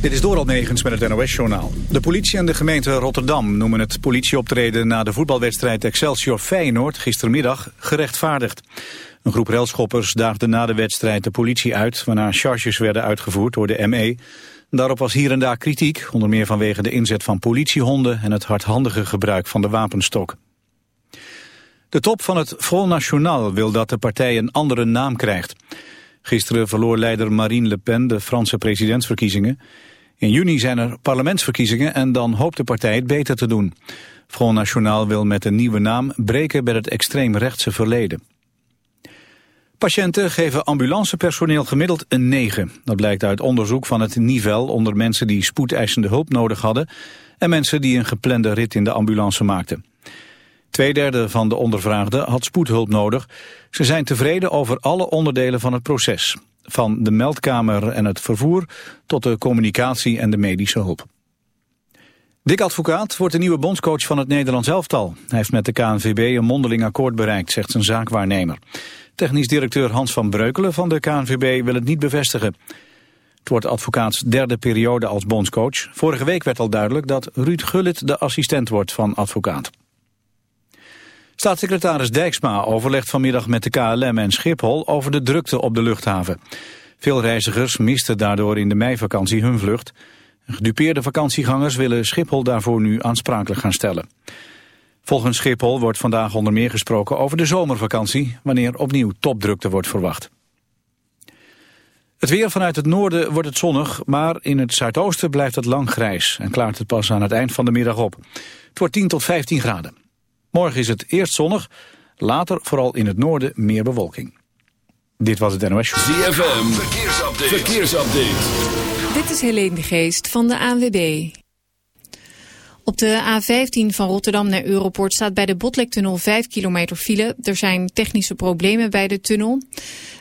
Dit is Doral Negens met het NOS-journaal. De politie en de gemeente Rotterdam noemen het politieoptreden na de voetbalwedstrijd Excelsior Feyenoord gistermiddag gerechtvaardigd. Een groep relschoppers daagde na de wedstrijd de politie uit, waarna charges werden uitgevoerd door de ME. Daarop was hier en daar kritiek, onder meer vanwege de inzet van politiehonden en het hardhandige gebruik van de wapenstok. De top van het Front National wil dat de partij een andere naam krijgt. Gisteren verloor leider Marine Le Pen de Franse presidentsverkiezingen. In juni zijn er parlementsverkiezingen en dan hoopt de partij het beter te doen. Front National wil met een nieuwe naam breken bij het extreemrechtse verleden. Patiënten geven ambulancepersoneel gemiddeld een 9. Dat blijkt uit onderzoek van het Nivel onder mensen die spoedeisende hulp nodig hadden... en mensen die een geplande rit in de ambulance maakten. Tweederde van de ondervraagden had spoedhulp nodig. Ze zijn tevreden over alle onderdelen van het proces. Van de meldkamer en het vervoer tot de communicatie en de medische hulp. Dick Advocaat wordt de nieuwe bondscoach van het Nederlands elftal. Hij heeft met de KNVB een mondeling akkoord bereikt, zegt zijn zaakwaarnemer. Technisch directeur Hans van Breukelen van de KNVB wil het niet bevestigen. Het wordt advocaats derde periode als bondscoach. Vorige week werd al duidelijk dat Ruud Gullit de assistent wordt van advocaat. Staatssecretaris Dijksma overlegt vanmiddag met de KLM en Schiphol over de drukte op de luchthaven. Veel reizigers misten daardoor in de meivakantie hun vlucht. Gedupeerde vakantiegangers willen Schiphol daarvoor nu aansprakelijk gaan stellen. Volgens Schiphol wordt vandaag onder meer gesproken over de zomervakantie... wanneer opnieuw topdrukte wordt verwacht. Het weer vanuit het noorden wordt het zonnig, maar in het zuidoosten blijft het lang grijs... en klaart het pas aan het eind van de middag op. Het wordt 10 tot 15 graden. Morgen is het eerst zonnig, later vooral in het noorden meer bewolking. Dit was het NOS Show. ZFM, verkeersupdate. verkeersupdate. Dit is Helene de Geest van de ANWB. Op de A15 van Rotterdam naar Europort staat bij de Botlektunnel 5 kilometer file. Er zijn technische problemen bij de tunnel.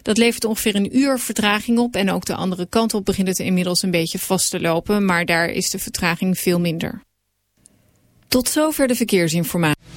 Dat levert ongeveer een uur vertraging op en ook de andere kant op begint het inmiddels een beetje vast te lopen, maar daar is de vertraging veel minder. Tot zover de verkeersinformatie.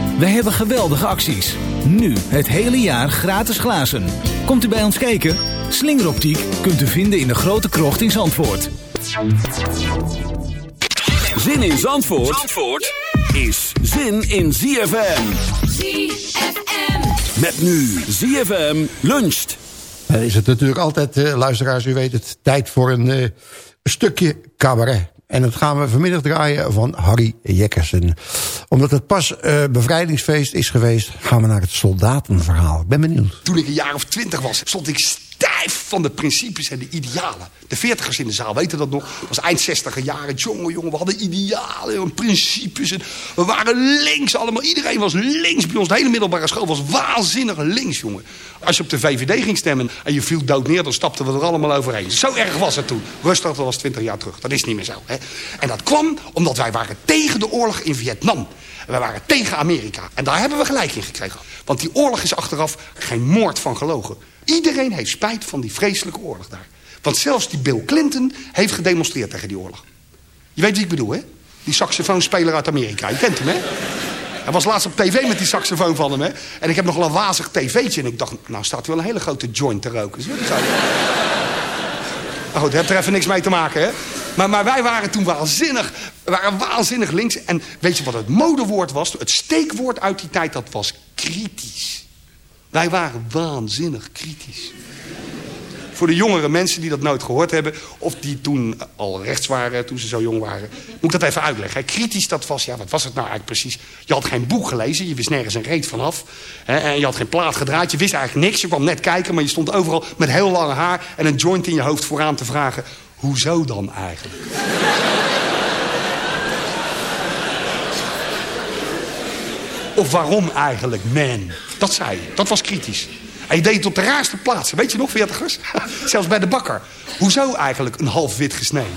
Wij hebben geweldige acties. Nu het hele jaar gratis glazen. Komt u bij ons kijken? Slingeroptiek kunt u vinden in de grote krocht in Zandvoort. Zin in Zandvoort, Zandvoort is zin in ZFM. ZFM. Met nu ZFM luncht. Dan is het natuurlijk altijd, eh, luisteraars, u weet het, tijd voor een eh, stukje cabaret. En dat gaan we vanmiddag draaien van Harry Jekkersen. Omdat het pas eh, bevrijdingsfeest is geweest, gaan we naar het soldatenverhaal. Ik ben benieuwd. Toen ik een jaar of twintig was, stond ik stijf van de principes en de idealen. De veertigers in de zaal weten dat nog. Het was eind zestiger jaren. Jongen, jongen, we hadden idealen en principes. We waren links allemaal. Iedereen was links bij ons. De hele middelbare school was waanzinnig links, jongen. Als je op de VVD ging stemmen en je viel dood neer... dan stapten we er allemaal overheen. Zo erg was het toen. Rustig, dat was twintig jaar terug. Dat is niet meer zo. Hè? En dat kwam omdat wij waren tegen de oorlog in Vietnam. We waren tegen Amerika. En daar hebben we gelijk in gekregen. Want die oorlog is achteraf geen moord van gelogen. Iedereen heeft spijt van die vreselijke oorlog daar. Want zelfs die Bill Clinton heeft gedemonstreerd tegen die oorlog. Je weet wie ik bedoel, hè? Die saxofoonspeler uit Amerika. Je kent hem, hè? Hij was laatst op tv met die saxofoon van hem, hè. En ik heb nog een wazig tv'tje. En ik dacht, nou staat wel een hele grote joint te roken. Zei? Nou goed, heeft er even niks mee te maken, hè. Maar, maar wij waren toen waanzinnig, waren waanzinnig links. En weet je wat het modewoord was? Het steekwoord uit die tijd, dat was kritisch. Wij waren waanzinnig kritisch. Voor de jongere mensen die dat nooit gehoord hebben... of die toen al rechts waren, toen ze zo jong waren... moet ik dat even uitleggen. Kritisch, dat was, ja, wat was het nou eigenlijk precies? Je had geen boek gelezen, je wist nergens een reet vanaf. Hè, en je had geen plaat gedraaid, je wist eigenlijk niks. Je kwam net kijken, maar je stond overal met heel lang haar... en een joint in je hoofd vooraan te vragen... hoezo dan eigenlijk? Of waarom eigenlijk, man? Dat zei je. Dat was kritisch. En je deed het op de raarste plaatsen. Weet je nog, veertigers? Zelfs bij de bakker. Hoezo eigenlijk een half wit gesneden?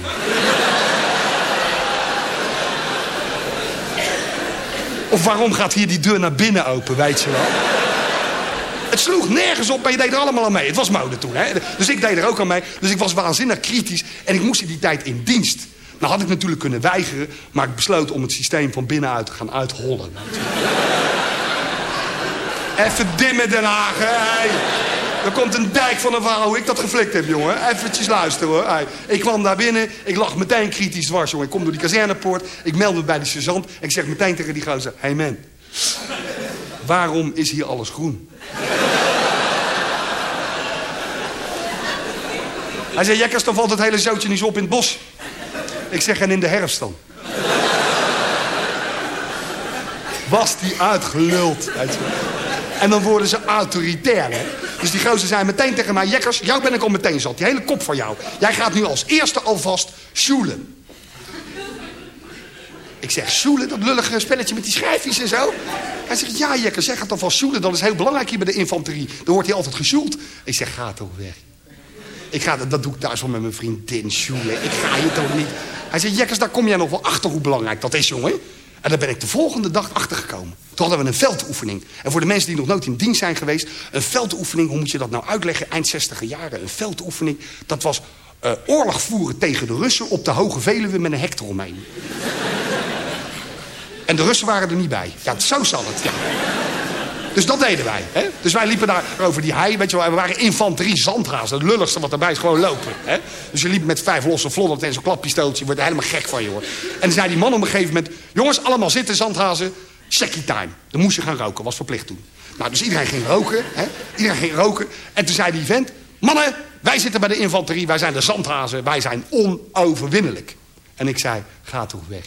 Of waarom gaat hier die deur naar binnen open, weet je wel? Het sloeg nergens op, maar je deed er allemaal aan mee. Het was mode toen, hè? Dus ik deed er ook aan mee. Dus ik was waanzinnig kritisch. En ik moest in die tijd in dienst. Nou had ik natuurlijk kunnen weigeren... maar ik besloot om het systeem van binnenuit te gaan uithollen. Even dimmen Den Haag, hè? hey. Er komt een dijk van een verhaal hoe ik dat geflikt heb, jongen. Eventjes luisteren, hoor. Ik kwam daar binnen, ik lag meteen kritisch dwars, jongen. Ik kom door die kazernepoort, ik meld me bij de sergeant... en ik zeg meteen tegen die gozer... Hey man, waarom is hier alles groen? Hij zei, Jekkers, dan valt het hele zootje niet zo op in het bos. Ik zeg, en in de herfst dan? Was die uitgeluld. En dan worden ze autoritair, hè. Dus die gozer zei meteen tegen mij... Jekkers, jou ben ik al meteen zat. Die hele kop van jou. Jij gaat nu als eerste alvast sjoelen. Ik zeg, sjoelen, dat lullige spelletje met die schijfjes en zo. Hij zegt, ja Jekkers, jij gaat alvast sjoelen. Dat is heel belangrijk hier bij de infanterie. Dan wordt hij altijd gesjoeld. Ik zeg, ga toch weg. Ik ga, dat doe ik thuis wel met mijn vriendin sjoelen. Ik ga je toch niet... Hij zei, Jekkers, daar kom jij nog wel achter hoe belangrijk dat is, jongen. En daar ben ik de volgende dag achtergekomen. Toen hadden we een veldoefening. En voor de mensen die nog nooit in dienst zijn geweest... een veldoefening, hoe moet je dat nou uitleggen? Eind 60 jaren, een veldoefening. Dat was eh, oorlog voeren tegen de Russen op de Hoge Veluwe met een hek eromheen. en de Russen waren er niet bij. Ja, zo zal het, ja. Dus dat deden wij. Hè? Dus wij liepen daar over die hei. Weet je wel, we waren infanterie zandhazen. Het lulligste wat erbij is gewoon lopen. Hè? Dus je liep met vijf losse vloddert en zo'n klappistooltje. Je wordt helemaal gek van, joh. En dan zei die man op een gegeven moment... Jongens, allemaal zitten, zandhazen. Seckie time. Dan moest je gaan roken. Was verplicht toen. Nou, dus iedereen ging roken. Hè? Iedereen ging roken. En toen zei die vent... Mannen, wij zitten bij de infanterie. Wij zijn de zandhazen. Wij zijn onoverwinnelijk. En ik zei, ga toch weg.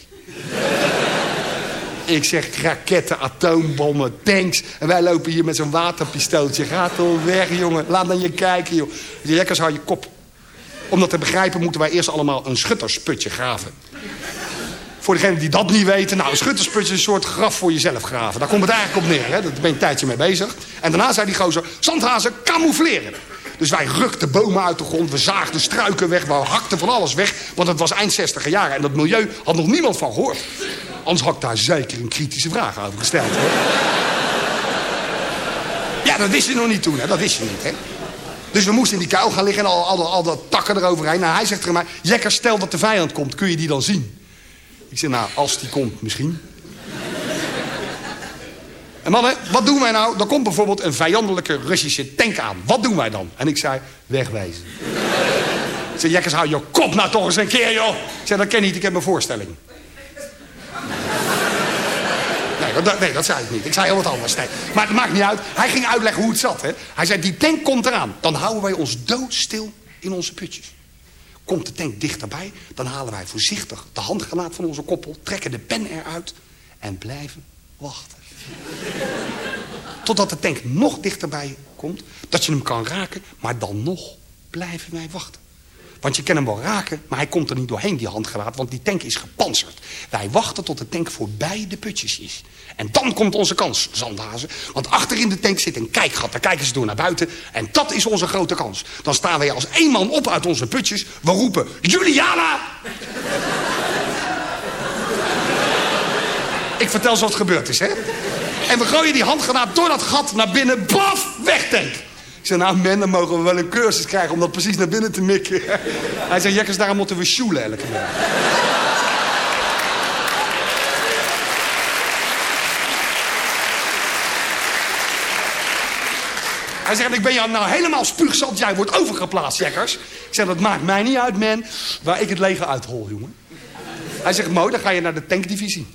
Ik zeg raketten, atoombommen, tanks. En wij lopen hier met zo'n waterpistooltje. Ga toch weg, jongen. Laat naar je kijken, joh. Die jekkers hou je kop. Om dat te begrijpen moeten wij eerst allemaal een schuttersputje graven. Voor degenen die dat niet weten. Nou, een schuttersputje is een soort graf voor jezelf graven. Daar komt het eigenlijk op neer. Hè? Daar ben je een tijdje mee bezig. En daarna zei die gozer, zandhazen camoufleren. Dus wij rukten bomen uit de grond, we zaagden struiken weg, we hakten van alles weg. Want het was eind 60 jaren en dat milieu had nog niemand van gehoord. Anders had ik daar zeker een kritische vraag over gesteld. Ja, dat wist je nog niet toen, hè? dat wist je niet. Hè? Dus we moesten in die kuil gaan liggen en al, al, al dat takken eroverheen. Nou, hij zegt tegen mij, Jekker, stel dat de vijand komt, kun je die dan zien? Ik zeg, nou, als die komt, misschien. En mannen, wat doen wij nou? Er komt bijvoorbeeld een vijandelijke Russische tank aan. Wat doen wij dan? En ik zei, wegwezen. Ik zei, Jekkers, hou je kop nou toch eens een keer, joh. Ik zei, dat ken niet, ik heb een voorstelling. Nee dat, nee, dat zei ik niet. Ik zei heel wat anders. Maar het maakt niet uit. Hij ging uitleggen hoe het zat. Hè. Hij zei, die tank komt eraan. Dan houden wij ons doodstil in onze putjes. Komt de tank dichterbij, dan halen wij voorzichtig de handgranaat van onze koppel... trekken de pen eruit en blijven wachten. Totdat de tank nog dichterbij komt, dat je hem kan raken... maar dan nog blijven wij wachten. Want je kan hem wel raken, maar hij komt er niet doorheen, die handgranaat. Want die tank is gepantserd. Wij wachten tot de tank voorbij de putjes is. En dan komt onze kans, zandhazen. Want achter in de tank zit een kijkgat. Daar kijken ze door naar buiten. En dat is onze grote kans. Dan staan wij als één man op uit onze putjes. We roepen, Juliana! Ik vertel zoals het gebeurd is, hè? En we gooien die handgranaat door dat gat naar binnen. Baf, wegtank. Ik zei, nou men, dan mogen we wel een cursus krijgen om dat precies naar binnen te mikken. Hij zei, jekkers, daarom moeten we Shoelen. elke. Hij zegt, ik ben jou nou helemaal spuugzat. Jij wordt overgeplaatst, Jekkers. Ik zeg, dat maakt mij niet uit, man. Waar ik het leger uithol, jongen. Hij zegt, Mo, dan ga je naar de tankdivisie.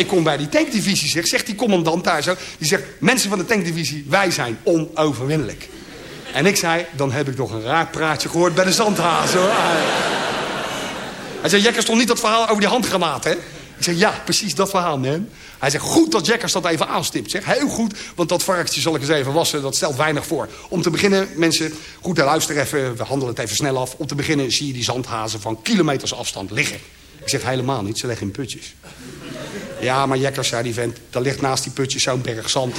Ik kom bij die tankdivisie, zeg, zegt die commandant daar zo. Die zegt, mensen van de tankdivisie, wij zijn onoverwinnelijk. En ik zei, dan heb ik toch een raar praatje gehoord bij de zandhazen, hoor. Hij zei, Jekkers stond niet dat verhaal over die handgranaten, hè? Ik zeg, ja, precies dat verhaal, man. Hij zegt, goed dat Jekkers dat even aanstipt. Zeg, heel goed, want dat varkentje zal ik eens even wassen. Dat stelt weinig voor. Om te beginnen, mensen, goed luister even. We handelen het even snel af. Om te beginnen zie je die zandhazen van kilometers afstand liggen. Ik zeg, helemaal niet, ze leggen in putjes. Ja, maar Jekkers, zei die vent, daar ligt naast die putjes zo'n berg zand.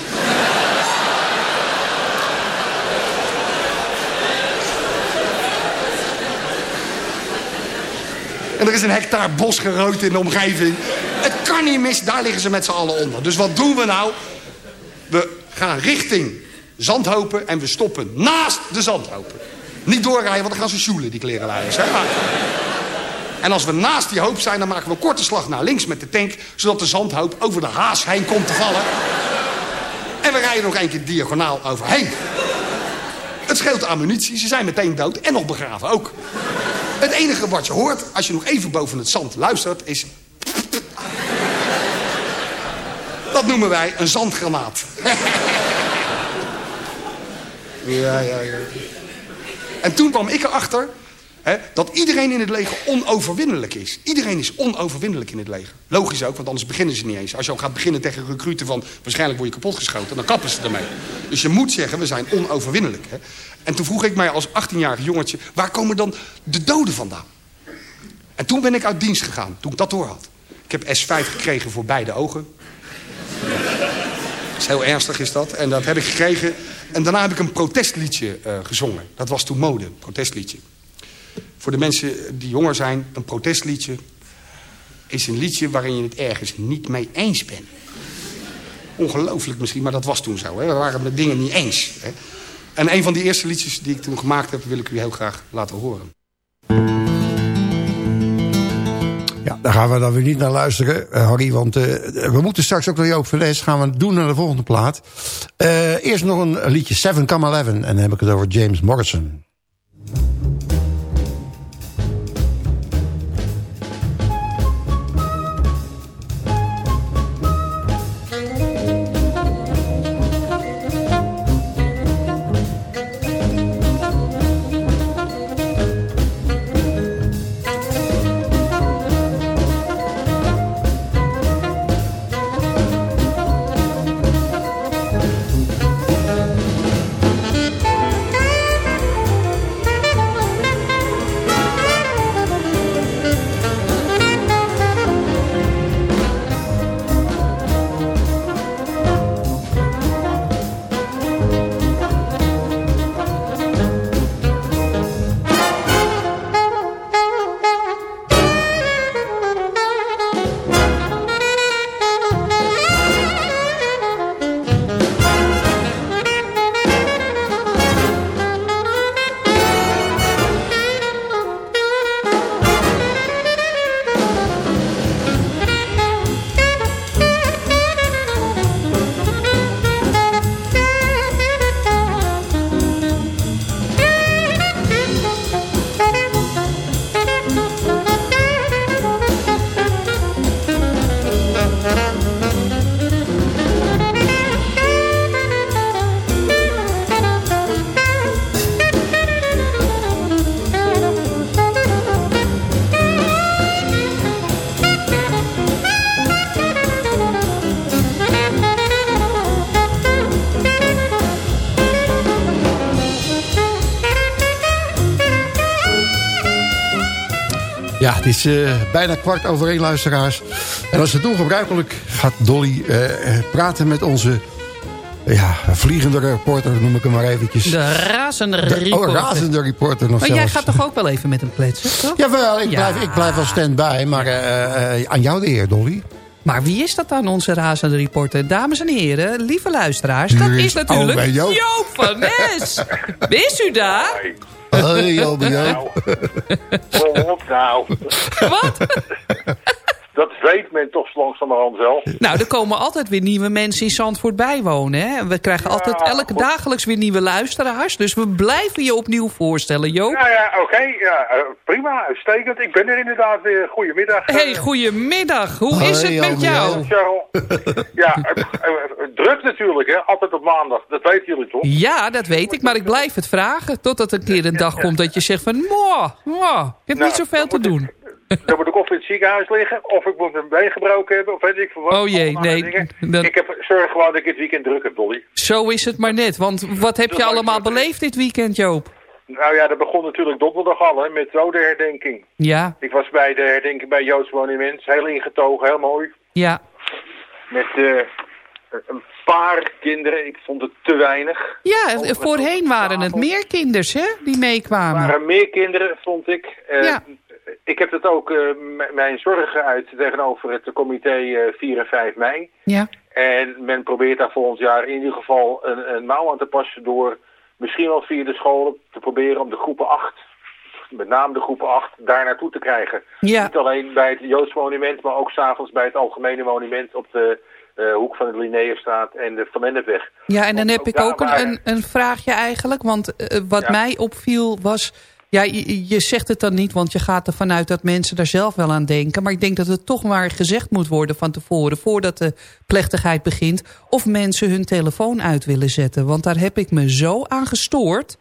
En er is een hectare bos gerooid in de omgeving. Het kan niet mis, daar liggen ze met z'n allen onder. Dus wat doen we nou? We gaan richting Zandhopen en we stoppen naast de Zandhopen. Niet doorrijden, want dan gaan ze sjoelen, die klerenleiders. En als we naast die hoop zijn, dan maken we een korte slag naar links met de tank... zodat de zandhoop over de haas heen komt te vallen. En we rijden nog één keer diagonaal overheen. Het scheelt ammunitie, ze zijn meteen dood en nog begraven ook. Het enige wat je hoort, als je nog even boven het zand luistert, is... Dat noemen wij een zandgranaat. ja, ja, ja. En toen kwam ik erachter dat iedereen in het leger onoverwinnelijk is. Iedereen is onoverwinnelijk in het leger. Logisch ook, want anders beginnen ze niet eens. Als je ook gaat beginnen tegen recruten van... waarschijnlijk word je kapotgeschoten, dan kappen ze ermee. Dus je moet zeggen, we zijn onoverwinnelijk. En toen vroeg ik mij als 18-jarig jongetje... waar komen dan de doden vandaan? En toen ben ik uit dienst gegaan, toen ik dat door had. Ik heb S5 gekregen voor beide ogen. Dat is heel ernstig is dat. En dat heb ik gekregen. En daarna heb ik een protestliedje eh, gezongen. Dat was toen mode, protestliedje. Voor de mensen die jonger zijn, een protestliedje... is een liedje waarin je het ergens niet mee eens bent. Ongelooflijk misschien, maar dat was toen zo. Hè? We waren met dingen niet eens. Hè? En een van die eerste liedjes die ik toen gemaakt heb... wil ik u heel graag laten horen. Ja, daar gaan we dan weer niet naar luisteren, eh, Harry. Want eh, we moeten straks ook naar Joop Verles. Gaan we doen naar de volgende plaat. Eh, eerst nog een liedje 7, 11. En dan heb ik het over James Morrison. Is eh, bijna kwart over één, luisteraars. En als het doen gebruikelijk gaat Dolly eh, eh, praten met onze... Ja, vliegende reporter noem ik hem maar eventjes. De razende De- reporter. Oh, razende reporter nog Maar jij gaat toch ook wel even met hem kletsen, toch? Jawel, ik, Ja. blijf, ik blijf wel stand-by. Maar eh, eh, aan jou de eer, Dolly. Maar wie is dat dan, onze razende reporter? Dames en heren, lieve luisteraars, dat is is natuurlijk Joop. Joop van Nes. Is u daar? Hoi, Joop, Joop. Kom op nou. Wat? dat weet men toch Nou, er komen altijd weer nieuwe mensen in Zandvoort bijwonen. Hè? We krijgen altijd elke dagelijks weer nieuwe luisteraars. Dus we blijven je opnieuw voorstellen, Joop. Nou ja, oké. ja, eh, prima, uitstekend. Ik ben er inderdaad weer. Goedemiddag. eh, hey, goedemiddag. Hoe is het met jou? Ja, eh, eh, druk natuurlijk, hè. Altijd op maandag. Dat weten jullie toch? Ja, dat weet ik, maar ik blijf het vragen. Totdat een keer een dag komt dat je zegt van... Moh, moh, ik heb Nou, niet zoveel te doen. Dan moet ik of in het ziekenhuis liggen, of ik moet mijn been gebroken hebben, of weet ik veel wat. Oh jee, nee, Ik heb, zorg gewoon dat ik het weekend druk heb, Dolly. Zo is het maar net. Want wat heb je allemaal beleefd dit weekend, Joop? Nou ja, dat begon natuurlijk donderdag al, hè, met rode herdenking. Ja, Ik was bij de herdenking bij Joods Monument, heel ingetogen, heel mooi. ja. Met eh, een paar kinderen, ik vond het te weinig. Ja, voorheen waren het meer kinders, hè, die Er meekwamen. waren meer kinderen, vond ik. Ja. Ik heb het ook, eh, mijn zorgen geuit tegenover het comité eh, 4 en 5 mei. Ja, En men probeert daar volgend jaar in ieder geval een, een mouw aan te passen door misschien wel via de scholen te proberen om de groepen 8, met name de groepen 8, daar naartoe te krijgen. ja. Niet alleen bij het Joods monument, maar ook s'avonds bij het Algemene Monument op de eh, hoek van de Linnaeusstraat en de Van Mendepweg. Ja, en dan heb ik ook een, een, vraagje eigenlijk. Want eh, wat Ja. mij opviel was... Ja, je, je zegt het dan niet, want je gaat ervan uit dat mensen daar zelf wel aan denken. Maar ik denk dat het toch maar gezegd moet worden van tevoren... voordat de plechtigheid begint... of mensen hun telefoon uit willen zetten. Want daar heb ik me zo aan gestoord.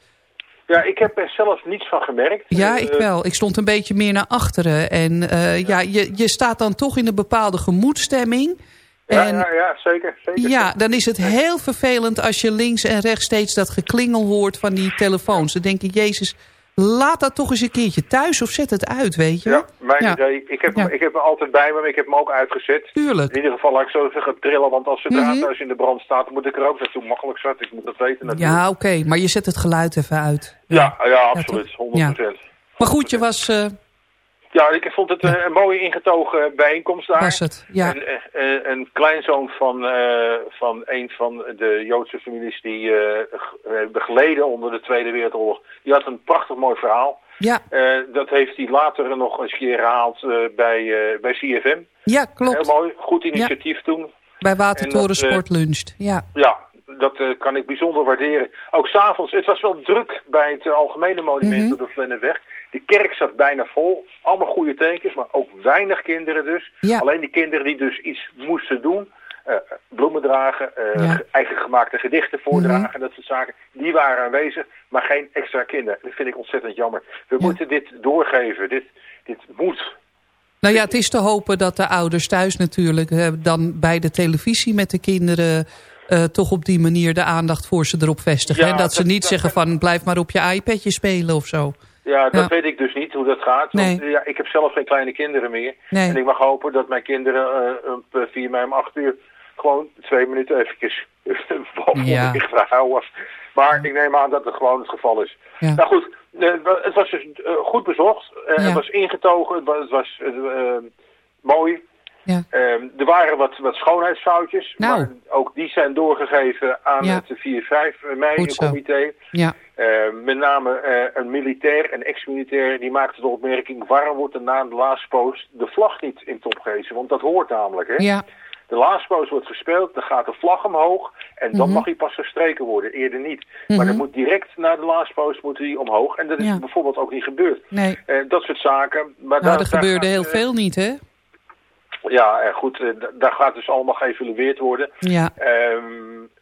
Ja, ik heb er zelf niets van gemerkt. Ja, Eh, ik wel. Ik stond een beetje meer naar achteren. En eh, ja, je, je staat dan toch in een bepaalde gemoedstemming. Ja, En ja, ja, zeker. zeker. ja, dan is het heel vervelend als je links en rechts steeds dat geklingel hoort van die telefoons. Dan denk ik, Jezus, laat dat toch eens een keertje thuis of zet het uit, weet je? Ja, mijn Ja. idee. Ik heb, Ja. ik heb hem altijd bij me, maar ik heb hem ook uitgezet. Tuurlijk. In ieder geval laat ik zo zeggen trillen, want als het Mhm. raadhuis in de brand staat, dan moet ik er ook naartoe. Makkelijk zat, ik moet dat weten natuurlijk. Ja, oké, maar je zet het geluid even uit. Ja, ja, absoluut. toch? 100%. Maar goed, je was, eh, Ja, ik vond het eh, een mooie ingetogen bijeenkomst daar. was het. Ja, Een, eh, een kleinzoon van, eh, van een van de Joodse families die eh, hebben geleden onder de Tweede Wereldoorlog. Die had een prachtig mooi verhaal. ja, Eh, dat heeft hij later nog eens keer herhaald eh, bij, eh, bij CFM. ja klopt. Heel mooi, goed initiatief toen. Bij Watertoren eh, Sportluncht. Ja, Ja, dat eh, kan ik bijzonder waarderen. Ook s'avonds, het was wel druk bij het eh, Algemene Monument Mhm. op de Vlenneweg. De kerk zat bijna vol. Allemaal goede tekens, maar ook weinig kinderen dus. Ja. Alleen die kinderen die dus iets moesten doen. eh, bloemen dragen, Ja. Mhm. eigen gemaakte gedichten voordragen, dat soort zaken. Die waren aanwezig, maar geen extra kinderen. Dat vind ik ontzettend jammer. We Ja. moeten dit doorgeven. Dit, dit moet. Nou ja, het is te hopen dat de ouders thuis natuurlijk eh, dan bij de televisie met de kinderen eh, toch op die manier de aandacht voor ze erop vestigen. Ja, en dat, ze niet dat- zeggen van blijf maar op je iPadje spelen of zo. Ja, dat Ja. weet ik dus niet hoe dat gaat. Want, Nee. ja, ik heb zelf geen kleine kinderen meer. Nee. En ik mag hopen dat mijn kinderen eh, op eh, 4 mei om 8 uur gewoon twee minuten eventjes Ja. houden. Maar ik neem aan dat het gewoon het geval is. Ja. Nou goed, eh, het was dus eh, goed bezocht. Eh. Het was ingetogen. Het was, het was eh, eh, mooi. Ja. Ehm, er waren wat, wat schoonheidsfoutjes. Nou. Maar ook die zijn doorgegeven aan Ja. het 4-5 mei Goed zo. comité. Ja, Eh, met name eh, een militair, een ex-militair, die maakte de opmerking... waarom wordt er na de laatste post de vlag niet in top? Want dat hoort namelijk, hè? ja, De laatste post wordt gespeeld, dan gaat de vlag omhoog... en dan Mhm. mag hij pas gestreken worden, eerder niet. Maar dan moet direct na de laatste post moet hij omhoog. En dat is Ja. bijvoorbeeld ook niet gebeurd. nee. Eh, dat soort zaken. Maar Nou, daar- er gebeurde heel eh, veel niet, hè? Ja, eh, goed, eh, daar gaat dus allemaal geëvalueerd worden. Ja, Ehm,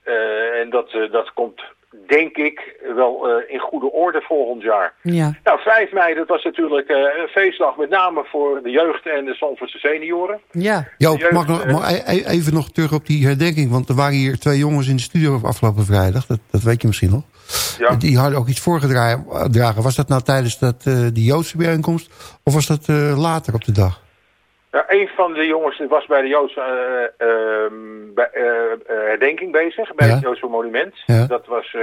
eh, en dat, eh, dat komt, denk ik, wel eh, in goede orde volgend jaar. ja, Nou, 5 mei, dat was natuurlijk eh, een feestdag met name voor de jeugd en de Zandvoortse senioren. ja. Joop, Jeugd, mag, nog- mag e- e- even nog terug op die herdenking. Want er waren hier twee jongens in de studio afgelopen vrijdag. Dat, dat weet je misschien nog. Ja. Die hadden ook iets voorgedragen. Was dat nou tijdens dat, eh, die Joodse bijeenkomst? Of was dat eh, later op de dag? Een van de jongens was bij de Joodse eh, ehm, bij, eh, eh, herdenking bezig, bij Ja. het Joodse monument. Ja. Dat was, eh,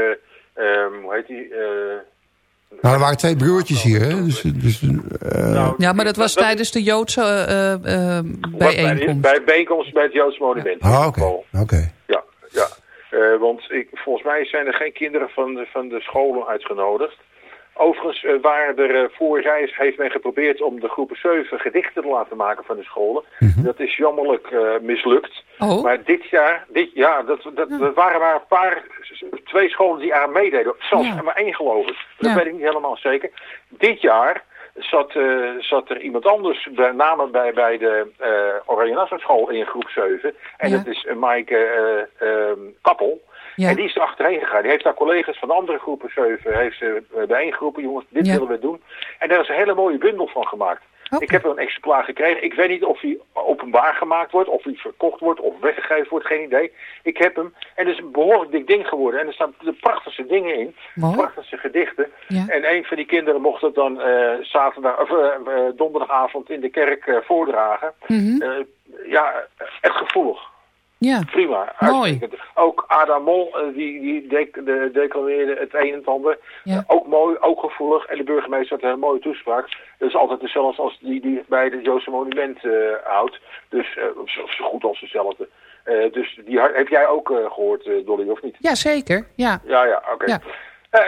ehm, hoe heet die? eh, Nou, er waren twee broertjes hier. Hè? Dus, dus, eh, nou, Ja, maar dat was tijdens de Joodse was bij, de- bijeenkomst. bij bijeenkomst bij het Joodse monument. in ah, ieder oké. Ja, ja. Eh, want ik, volgens mij zijn er geen kinderen van de, van de scholen uitgenodigd. Overigens eh, waren er eh, vorig jaar is- heeft men geprobeerd om de groepen 7 gedichten te laten maken van de scholen. Dat is jammerlijk eh, mislukt. Oh. Maar dit jaar, dit, ja, dat, dat, dat waren maar een paar, twee scholen die aan meededen. Zelfs Ja. maar één geloof ik. Dat Ja. weet ik niet helemaal zeker. Dit jaar zat, eh, zat er iemand anders, bij name bij, bij de eh Oranje Nassau school in groep 7. En Ja. dat is uh, Maaike eh, ehm, Kappel. Ja. En die is er achterheen gegaan. Die heeft daar collega's van andere groepen 7 heeft ze uh, bijeengeroepen. Jongens, dit Ja. willen we doen. En daar is een hele mooie bundel van gemaakt. Ik heb er een exemplaar gekregen. Ik weet niet of hij openbaar gemaakt wordt, of hij verkocht wordt, of weggegeven wordt. Geen idee. Ik heb hem. En het is een behoorlijk dik ding geworden. En er staan de prachtigste dingen in. Mooi. Prachtigste gedichten. Ja. En een van die kinderen mocht het dan eh, zaterdag, of, eh, eh, donderdagavond in de kerk eh, voordragen. Mhm. Eh, ja, echt gevoelig. Ja. Prima. Mooi. Ook Adam Mol, eh, die, die de- declameerde het een en het ander. Ja. Eh, ook mooi, ook gevoelig. En de burgemeester had een mooie toespraak. Dat is altijd dezelfde als die die bij het Joodse monument eh, houdt. Dus, of zo goed als dezelfde. Dus die heb jij ook eh, gehoord, eh, Dolly, of niet? ja, zeker. Ja. Ja, ja, oké. Ja.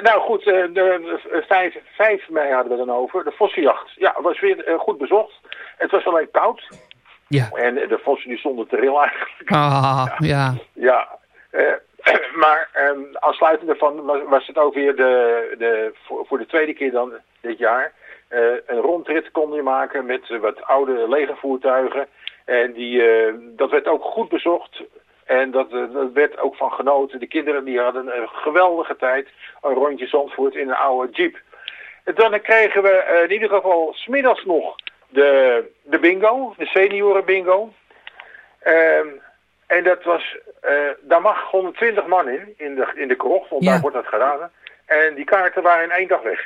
Nou goed, eh, de, de, 5, 5 mei hadden we dan over. De vossenjacht. Ja, was weer goed bezocht. Het was alleen koud. Ja. En de vossen die stonden te rillen eigenlijk. Ah, ja. Ja, eh, maar ehm aansluitend daarvan was, was het ook weer de, de, voor, voor de tweede keer dan dit jaar. eh, een rondrit kon je maken met wat oude legervoertuigen. En die, eh, dat werd ook goed bezocht. En dat, dat werd ook van genoten. De kinderen die hadden een geweldige tijd. Een rondje Zandvoort in een oude jeep. En dan kregen we in ieder geval smiddags nog de, de bingo, de senioren bingo. Ehm, en dat was, eh, daar mag 120 man in, in de, in de krocht, want Ja. daar wordt dat gedaan. En die kaarten waren in één dag weg.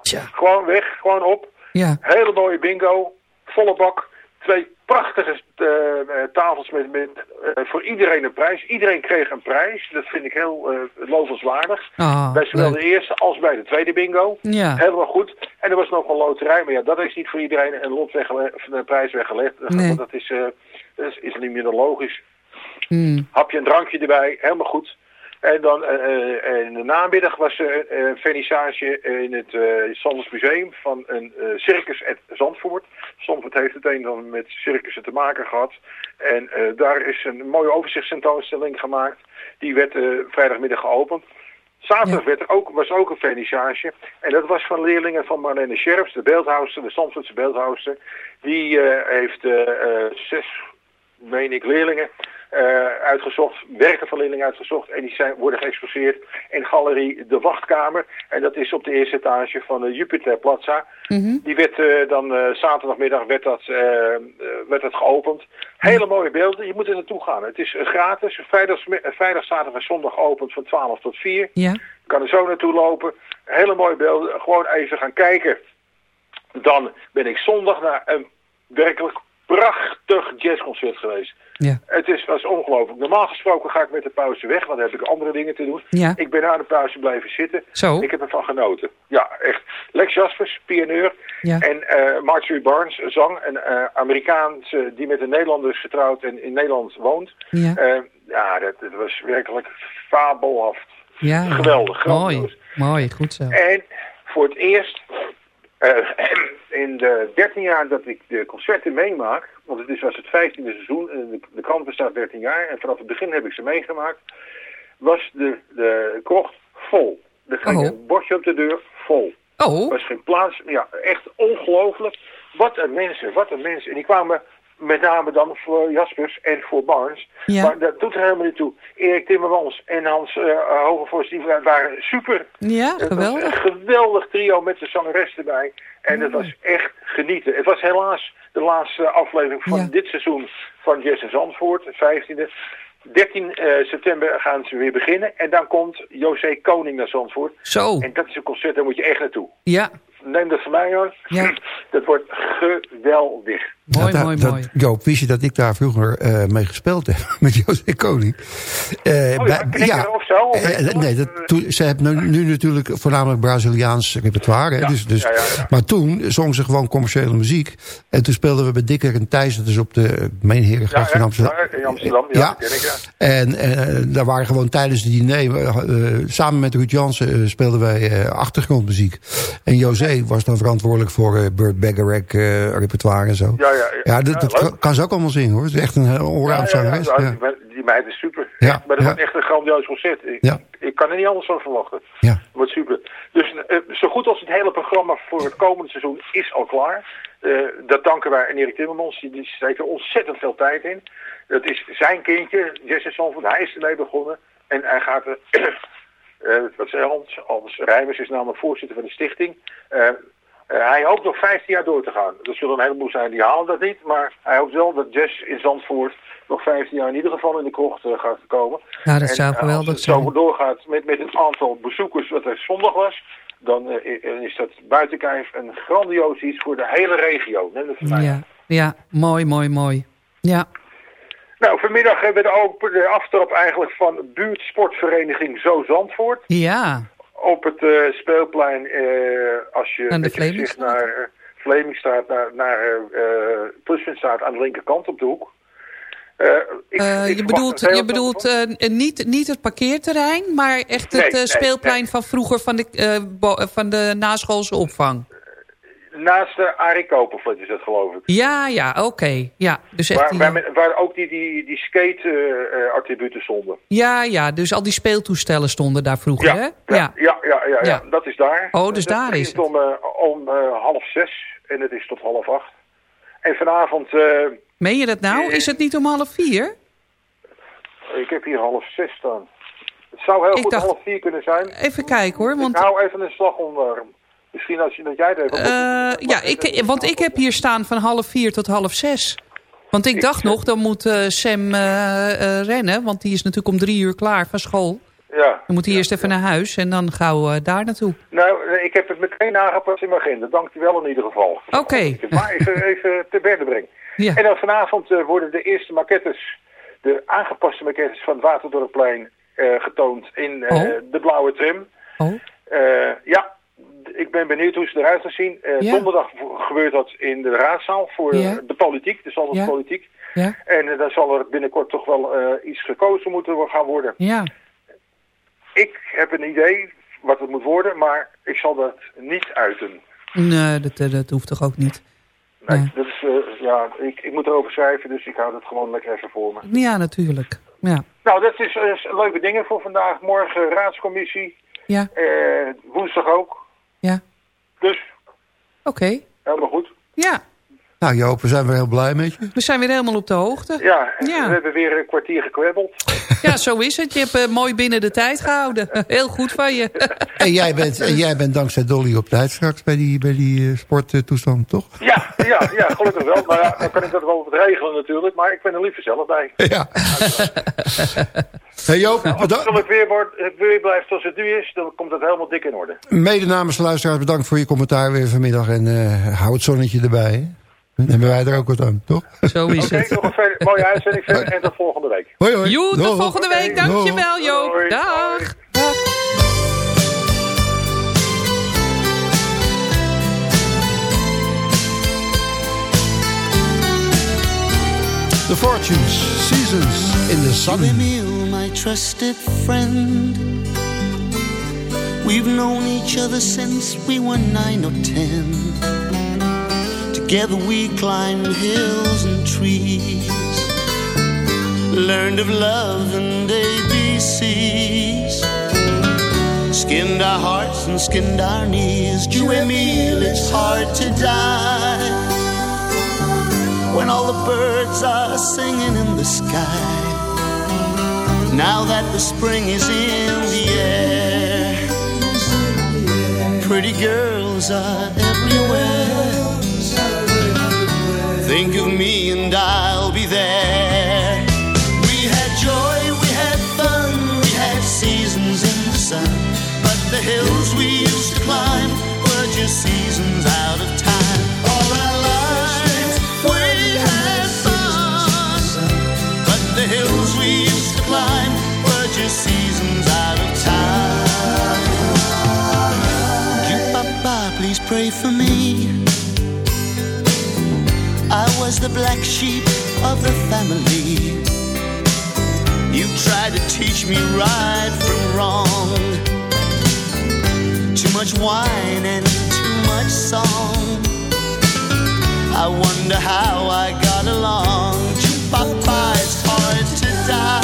Tja. Gewoon weg, gewoon op. Ja. Hele mooie bingo, volle bak. Twee prachtige eh, eh, tafels met, met eh, voor iedereen een prijs. Iedereen kreeg een prijs. Dat vind ik heel eh lovenswaardig. Ah, bij zowel leuk. de eerste als bij de tweede bingo. Ja. Helemaal goed. En er was nog een loterij. Maar ja, dat is niet voor iedereen een lot een prijs weggelegd. Nee. Want dat is, dat is, is niet meer dan logisch. Hmm. Hapje en drankje erbij, helemaal goed. En dan eh, eh, in de namiddag was er eh, een vernissage in het eh Sanders Museum van een eh, circus uit Zandvoort. Zandvoort heeft het een dan met circussen te maken gehad. En eh, daar is een mooie overzichtstentoonstelling gemaakt. Die werd eh, vrijdagmiddag geopend. Zaterdag Ja. werd er ook, was ook een vernissage. En dat was van leerlingen van Marlene Scherps, de beeldhouster, de Zandvoortse beeldhouster. Die eh, heeft eh, eh, zes, meen ik, leerlingen eh, uitgezocht, werken van leerlingen uitgezocht. En die zijn, worden geëxposeerd in Galerie De Wachtkamer. En dat is op de eerste etage van de Jupiter Plaza. Mhm. Die werd eh, dan eh, zaterdagmiddag werd dat, eh, eh, werd dat geopend. Hele mooie beelden, je moet er naartoe gaan. Het is eh, gratis, vrijdag, vrijdag, zaterdag en zondag geopend van 12 tot 4. Ja. Je kan er zo naartoe lopen. Hele mooie beelden, gewoon even gaan kijken. Dan ben ik zondag naar een werkelijk prachtig jazzconcert geweest. Ja. Het is, was ongelooflijk. Normaal gesproken ga ik met de pauze weg, want dan heb ik andere dingen te doen. Ja. Ik ben na de pauze blijven zitten. Zo. Ik heb ervan genoten. Ja, echt. Lex Jaspers, pianeur. Ja. En eh Marjorie Barnes, zang. Een eh Amerikaanse die met een Nederlander is getrouwd en in Nederland woont. Ja. Eh, ja, dat, dat was werkelijk fabelhaft. Ja. Geweldig, Mooi. Mooi, goed zo. En voor het eerst eh, in de 13 jaar dat ik de concerten meemaak, want het is, was het 15e seizoen, en de, krant bestaat 13 jaar, en vanaf het begin heb ik ze meegemaakt, was de, de krocht vol. Er ging Oh. een bordje op de deur vol. Oh, Er was geen plaats, ja, echt ongelooflijk. Wat een mensen, wat een mensen. En die kwamen met name dan voor Jaspers en voor Barnes. Ja. Maar dat doet er helemaal niet toe. Erik Timmermans en Hans uh, Hogevorst, die waren super. ja, Het was geweldig. een geweldig trio met de zangeres erbij. En het was echt genieten. Het was helaas de laatste aflevering van Ja. dit seizoen van Jess en Zandvoort, het 15e. 13 eh, september gaan ze weer beginnen. En dan komt José Koning naar Zandvoort. Zo. En dat is een concert, daar moet je echt naartoe. Ja. Neem dat van mij hoor. Ja. Dat wordt geweldig. Mooi, dat- mooi, dat- mooi. Joop, wist je dat ik daar vroeger eh, mee gespeeld heb? Met José Koning. Eh, Oh ja, of zo? Of eh, nee, dat, toen, ze hebben nu, nu natuurlijk voornamelijk Braziliaans repertoire. Ja, dus, dus, ja, ja, ja. Maar toen zong ze gewoon commerciële muziek. En toen speelden we bij Dikker en Thijs. Dat is op de Meenherengracht Ja, in Amsterdam. ja, in Amsterdam, ja. En eh, daar waren gewoon tijdens het diner... samen met Ruud Jansen speelden wij eh, achtergrondmuziek. En José was dan verantwoordelijk voor eh Burt Bacharach eh, repertoire en zo. Ja, ja, dat, dat kan, kan ze ook allemaal zingen hoor. Het is echt een allround zangeres. ja, Ja, Die, me- die meid is super. Ja, maar dat wordt echt een grandioos concert. Ik, ik kan er niet anders van verwachten. Ja. Het wordt super. Dus eh, zo goed als het hele programma voor het komende seizoen is al klaar. Eh, dat danken wij aan Erik Timmermans. Die, die steekt er ontzettend veel tijd in. Het is zijn kindje, Jesse Sanford. Hij is ermee begonnen. En hij gaat... eh, eh, wat zei Hans? Hans Rijmers is namelijk voorzitter van de stichting. Eh, eh, hij hoopt nog 15 jaar door te gaan. Er zullen een heleboel zijn die halen dat niet. Maar hij hoopt wel dat Jess in Zandvoort nog 15 jaar in ieder geval in de krocht eh, gaat komen. Ja, dat En, zou eh, geweldig Als het zo doorgaat met, met het aantal bezoekers wat er zondag was... dan is dat buiten kijf een grandioos iets voor de hele regio. Neem dat van mij. Ja, ja, mooi, mooi, mooi. Ja, Nou, vanmiddag hebben we de aftrap eigenlijk van buurtsportvereniging Zo Zandvoort. ja. Op het eh, speelplein, eh, als je met je gezicht Vlemingstraat? naar uh, Vlemingstraat, naar, naar eh eh, Pluspuntstraat aan de linkerkant op de hoek. Eh, ik- Eh, ik je bedoelt, je bedoelt eh, niet, niet het parkeerterrein, maar echt het eh, nee, speelplein nee. van vroeger van de, eh, eh, van de naschoolse opvang. Naast de Arie Koperflat is dat geloof ik. Ja, ja, oké. Ja, dus echt Waar, die- waar, waar ook die, die, die skate-attributen stonden. ja, ja, dus al die speeltoestellen stonden daar vroeger, hè? Ja, ja, ja, ja, ja, Ja. dat is daar. Oh, dus Dat daar is begint om, eh, om eh, half zes en het is tot half acht. En vanavond, eh, Meen je dat nou? Eh, Is het niet om half vier? ik heb hier half zes staan. Het zou heel Ik goed dacht- half vier kunnen zijn. Even kijken hoor, want... Ik hou even een slag om. eh, misschien als je dat jij even. Eh, ja, ik, want ik heb hier staan van half vier tot half zes. Want ik dacht nog, dan moet eh, Sam eh, rennen. Want die is natuurlijk om drie uur klaar van school. Ja. Dan moet hij eerst even naar huis en dan gauw eh, daar naartoe. Nou, ik heb het meteen nagepast in mijn agenda. Dank je wel in ieder geval. Oké. Ik het maar even, even te berde breng. Ja. En dan vanavond worden de eerste maquettes, de aangepaste maquettes van het Waterdorpplein eh, getoond in Oh. de blauwe trim. Oh, ja, ik ben benieuwd hoe ze eruit gaan zien. Eh, Ja. Donderdag gebeurt dat in de raadzaal voor Ja. de politiek, de Zandvoortse Ja. politiek. ja, En eh, dan zal er binnenkort toch wel eh, iets gekozen moeten gaan worden. ja. Ik heb een idee wat het moet worden, maar ik zal dat niet uiten. Nee, dat, dat hoeft toch ook niet. Nee, Nee. dat is, ja, ik, ik moet erover schrijven, dus ik hou dat gewoon lekker even voor me. Ja, natuurlijk. Ja, Nou, dat is leuke dingen voor vandaag. Morgen raadscommissie, ja, woensdag ook. Ja. Dus, Oké. helemaal goed. Ja, Nou Joop, we zijn weer heel blij met je. we zijn weer helemaal op de hoogte. Ja, we hebben weer een kwartier gekwebbeld. Ja, zo is het. Je hebt eh, mooi binnen de tijd gehouden. Heel goed van je. En jij bent, en jij bent dankzij Dolly op tijd straks bij die, bij die eh, sporttoestand, toch? Ja, ja, ja, gelukkig wel. Maar ja, dan kan ik dat wel wat regelen natuurlijk. Maar ik ben er liever zelf bij. Ja. Hey Joop, Als beda- het weer, wordt, het weer blijft zoals het nu is, dan komt het helemaal dik in orde. mede namens de luisteraars bedankt voor je commentaar weer vanmiddag. En eh hou het zonnetje erbij. Hè? Dan hebben wij er ook wat aan, toch? Zo is Oké, het. nog een mooie uitzending verder en tot volgende week. Hoi hoi. Joe, tot volgende week. Dankjewel, Joop. Dag. Dag. The Fortunes, Seasons in the Sun. Emil, my trusted friend. We've known each other since we were nine or ten. Together we climbed hills and trees. Learned of love and ABCs. Skinned our hearts and skinned our knees. You Emil, it's hard to die when all the birds are singing in the sky. Now that the spring is in the air, pretty girls are everywhere. Think of me and I'll be there. We had joy, we had fun, we had seasons in the sun. But the hills we used to climb were just seasons out of was the black sheep of the family. You tried to teach me right from wrong. Too much wine and too much song. I wonder how I got along. Papa, it's hard to die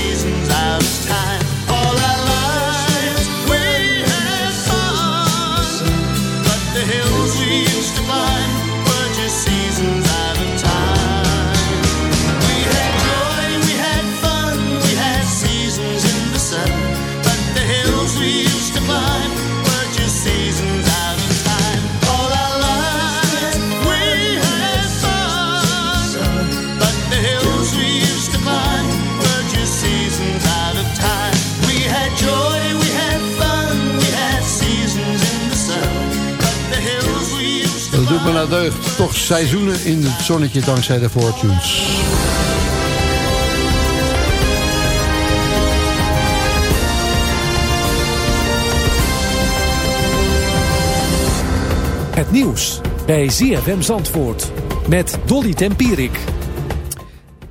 doet me naar deugd. Toch seizoenen in het zonnetje dankzij de Fortunes. Het nieuws bij ZFM Zandvoort met Dolly Tempierik.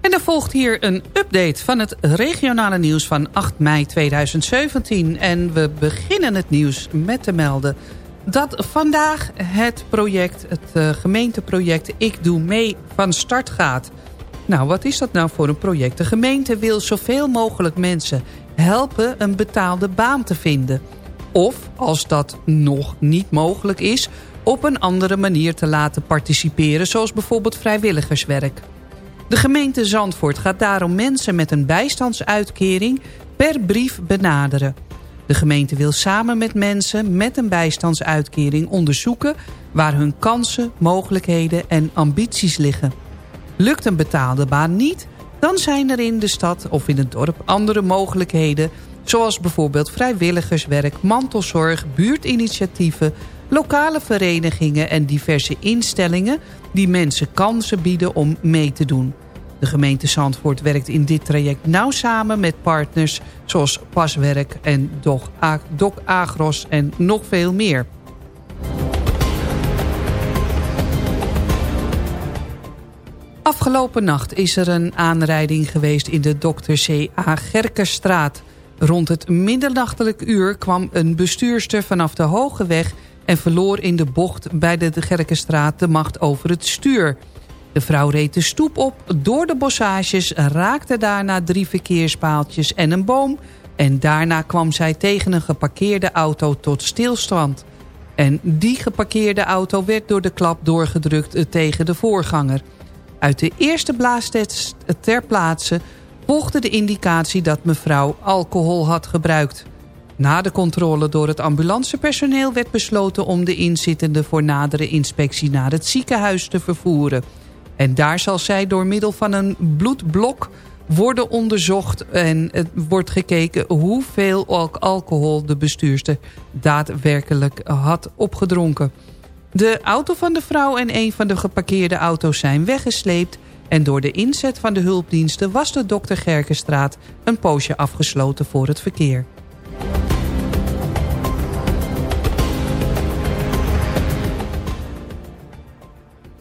En er volgt hier een update van het regionale nieuws van 8 mei 2017. En we beginnen het nieuws met te melden dat vandaag het project, het eh, gemeenteproject Ik Doe Mee van start gaat. Nou, wat is dat nou voor een project? De gemeente wil zoveel mogelijk mensen helpen een betaalde baan te vinden. Of, als dat nog niet mogelijk is, op een andere manier te laten participeren... zoals bijvoorbeeld vrijwilligerswerk. De gemeente Zandvoort gaat daarom mensen met een bijstandsuitkering per brief benaderen. De gemeente wil samen met mensen met een bijstandsuitkering onderzoeken... waar hun kansen, mogelijkheden en ambities liggen. Lukt een betaalde baan niet, dan zijn er in de stad of in het dorp andere mogelijkheden... zoals bijvoorbeeld vrijwilligerswerk, mantelzorg, buurtinitiatieven... lokale verenigingen en diverse instellingen... die mensen kansen bieden om mee te doen. De gemeente Zandvoort werkt in dit traject nauw samen met partners... zoals Paswerk en Doc Agros en nog veel meer. Afgelopen nacht is er een aanrijding geweest in de Dr. C.A. Gerkerstraat. Rond het middernachtelijk uur kwam een bestuurster vanaf de Hoge Weg... en verloor in de bocht bij de Gerkenstraat de macht over het stuur. De vrouw reed de stoep op door de bossages... raakte daarna drie verkeerspaaltjes en een boom... en daarna kwam zij tegen een geparkeerde auto tot stilstand. En die geparkeerde auto werd door de klap doorgedrukt eh, tegen de voorganger... Uit de eerste blaastest ter plaatse volgde de indicatie dat mevrouw alcohol had gebruikt. Na de controle door het ambulancepersoneel werd besloten om de inzittende voor nadere inspectie naar het ziekenhuis te vervoeren. En daar zal zij door middel van een bloedblok worden onderzocht en het wordt gekeken hoeveel alcohol de bestuurster daadwerkelijk had opgedronken. De auto van de vrouw en een van de geparkeerde auto's zijn weggesleept... en door de inzet van de hulpdiensten was de Dr. Gerkenstraat een poosje afgesloten voor het verkeer.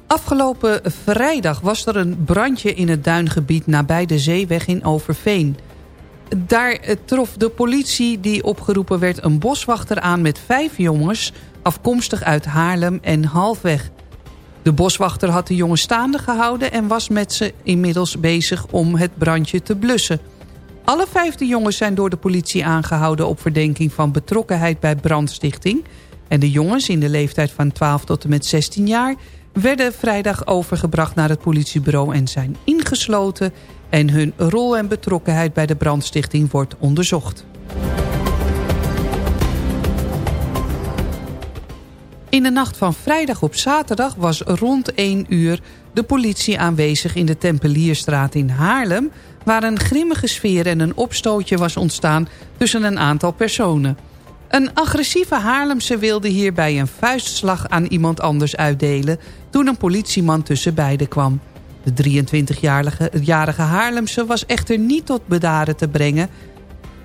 Afgelopen vrijdag was er een brandje in het duingebied... nabij de zeeweg in Overveen. Daar eh, trof de politie die opgeroepen werd een boswachter aan... met vijf jongens, afkomstig uit Haarlem en Halfweg. De boswachter had de jongens staande gehouden... en was met ze inmiddels bezig om het brandje te blussen. Alle vijfde jongens zijn door de politie aangehouden... op verdenking van betrokkenheid bij brandstichting... En de jongens in de leeftijd van 12 tot en met 16 jaar... werden vrijdag overgebracht naar het politiebureau en zijn ingesloten... en hun rol en betrokkenheid bij de brandstichting wordt onderzocht. In de nacht van vrijdag op zaterdag was rond 1 uur de politie aanwezig in de Tempelierstraat in Haarlem... waar een grimmige sfeer en een opstootje was ontstaan tussen een aantal personen. Een agressieve Haarlemse wilde hierbij een vuistslag aan iemand anders uitdelen... toen een politieman tussen beiden kwam. De 23-jarige Haarlemse was echter niet tot bedaren te brengen...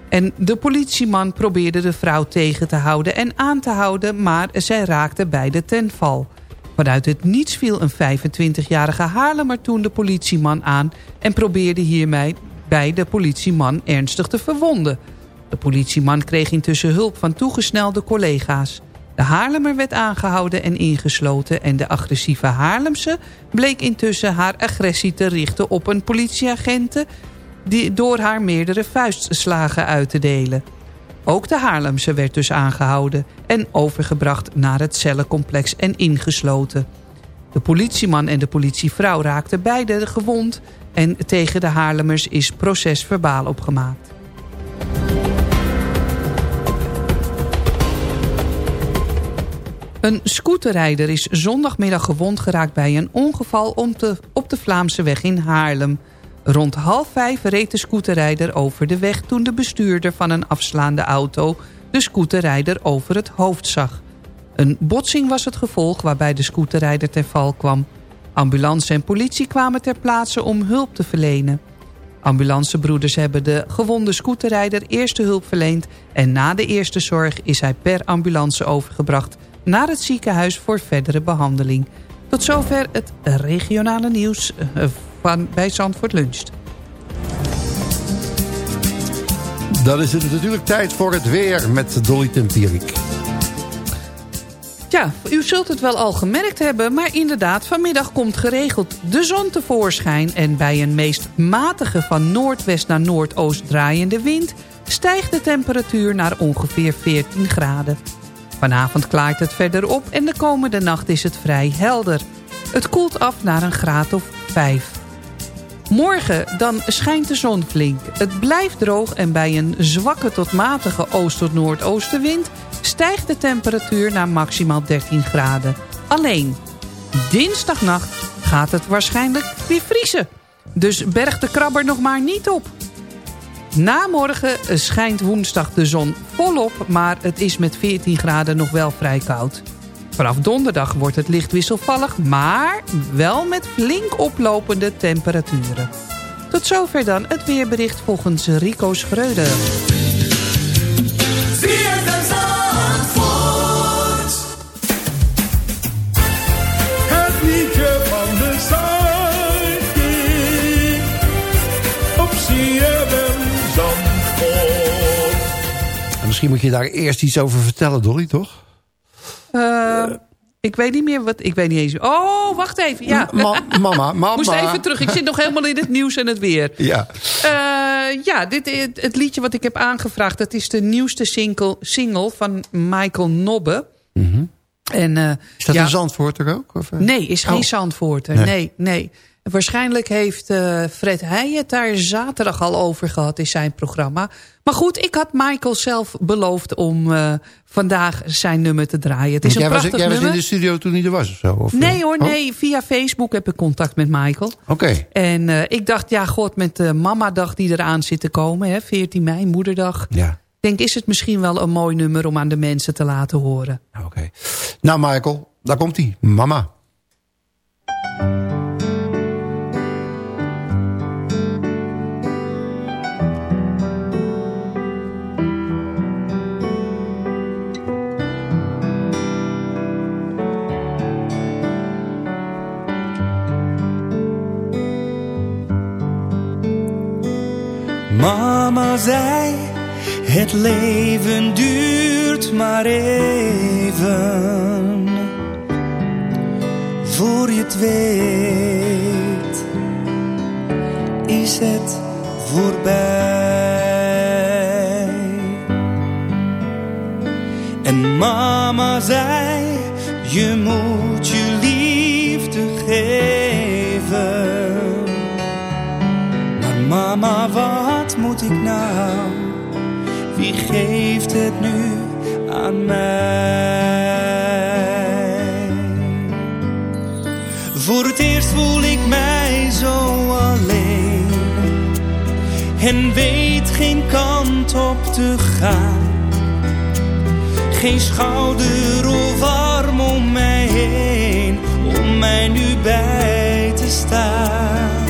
en de politieman probeerde de vrouw tegen te houden en aan te houden... maar zij raakte beide ten val. Vanuit het niets viel een 25-jarige Haarlemmer toen de politieman aan... en probeerde hiermee bij de politieman ernstig te verwonden... De politieman kreeg intussen hulp van toegesnelde collega's. De Haarlemmer werd aangehouden en ingesloten... en de agressieve Haarlemse bleek intussen haar agressie te richten op een politieagente... Die, door haar meerdere vuistslagen uit te delen. Ook de Haarlemse werd dus aangehouden... en overgebracht naar het cellencomplex en ingesloten. De politieman en de politievrouw raakten beide gewond... en tegen de Haarlemmers is procesverbaal opgemaakt. Een scooterrijder is zondagmiddag gewond geraakt bij een ongeval op de Vlaamse weg in Haarlem. Rond half vijf reed de scooterrijder over de weg toen de bestuurder van een afslaande auto de scooterrijder over het hoofd zag. Een botsing was het gevolg waarbij de scooterrijder ter val kwam. Ambulance en politie kwamen ter plaatse om hulp te verlenen. Ambulancebroeders hebben de gewonde scooterrijder eerste hulp verleend... en na de eerste zorg is hij per ambulance overgebracht naar het ziekenhuis voor verdere behandeling. Tot zover het regionale nieuws eh, van, bij Zandvoort Luncht. Dan is het natuurlijk tijd voor het weer met Dolly Tempierik. Ja, u zult het wel al gemerkt hebben, maar inderdaad, vanmiddag komt geregeld de zon tevoorschijn... en bij een meest matige van noordwest naar noordoost draaiende wind... stijgt de temperatuur naar ongeveer 14 graden. Vanavond klaart het verder op en de komende nacht is het vrij helder. Het koelt af naar een graad of 5. Morgen dan schijnt de zon flink. Het blijft droog en bij een zwakke tot matige oost- tot noordoostenwind... stijgt de temperatuur naar maximaal 13 graden. Alleen, dinsdagnacht gaat het waarschijnlijk weer vriezen. Dus berg de krabber nog maar niet op. Na morgen schijnt woensdag de zon volop, maar het is met 14 graden nog wel vrij koud. Vanaf donderdag wordt het licht wisselvallig, maar wel met flink oplopende temperaturen. Tot zover dan het weerbericht volgens Rico Schreuder. Misschien moet je daar eerst iets over vertellen, Dolly, toch? Eh, ik weet niet meer wat... Ik weet niet eens... Oh, wacht even. Ja. Ma- mama, mama. Moest even terug. Ik zit nog helemaal in het nieuws en het weer. Ja. Eh, ja, dit, het, het liedje wat ik heb aangevraagd... dat is de nieuwste single, single van Michael Nobbe. En, eh, Mhm. Is dat ja, een Zandvoorter ook? Of? Nee, is geen Oh. Zandvoorter. Nee. Nee, nee. Waarschijnlijk heeft eh, Fred Heij het daar zaterdag al over gehad in zijn programma. Maar goed, ik had Michael zelf beloofd om eh, vandaag zijn nummer te draaien. Het is Want een jij was, prachtig jij was in de studio toen hij er was of zo? Of, Nee eh? hoor, Oh, nee. Via Facebook heb ik contact met Michael. Oké. En ik dacht, ja god, met de mamadag die eraan zit te komen... Hè, 14 mei, moederdag... Ja. denk is het misschien wel een mooi nummer om aan de mensen te laten horen. Oké. Nou, Michael, daar komt hij. Mama. mama het leven duurt maar even. Geeft het nu aan mij? Voor het eerst voel ik mij zo alleen en weet geen kant op te gaan. Geen schouder of arm om mij heen, om mij nu bij te staan.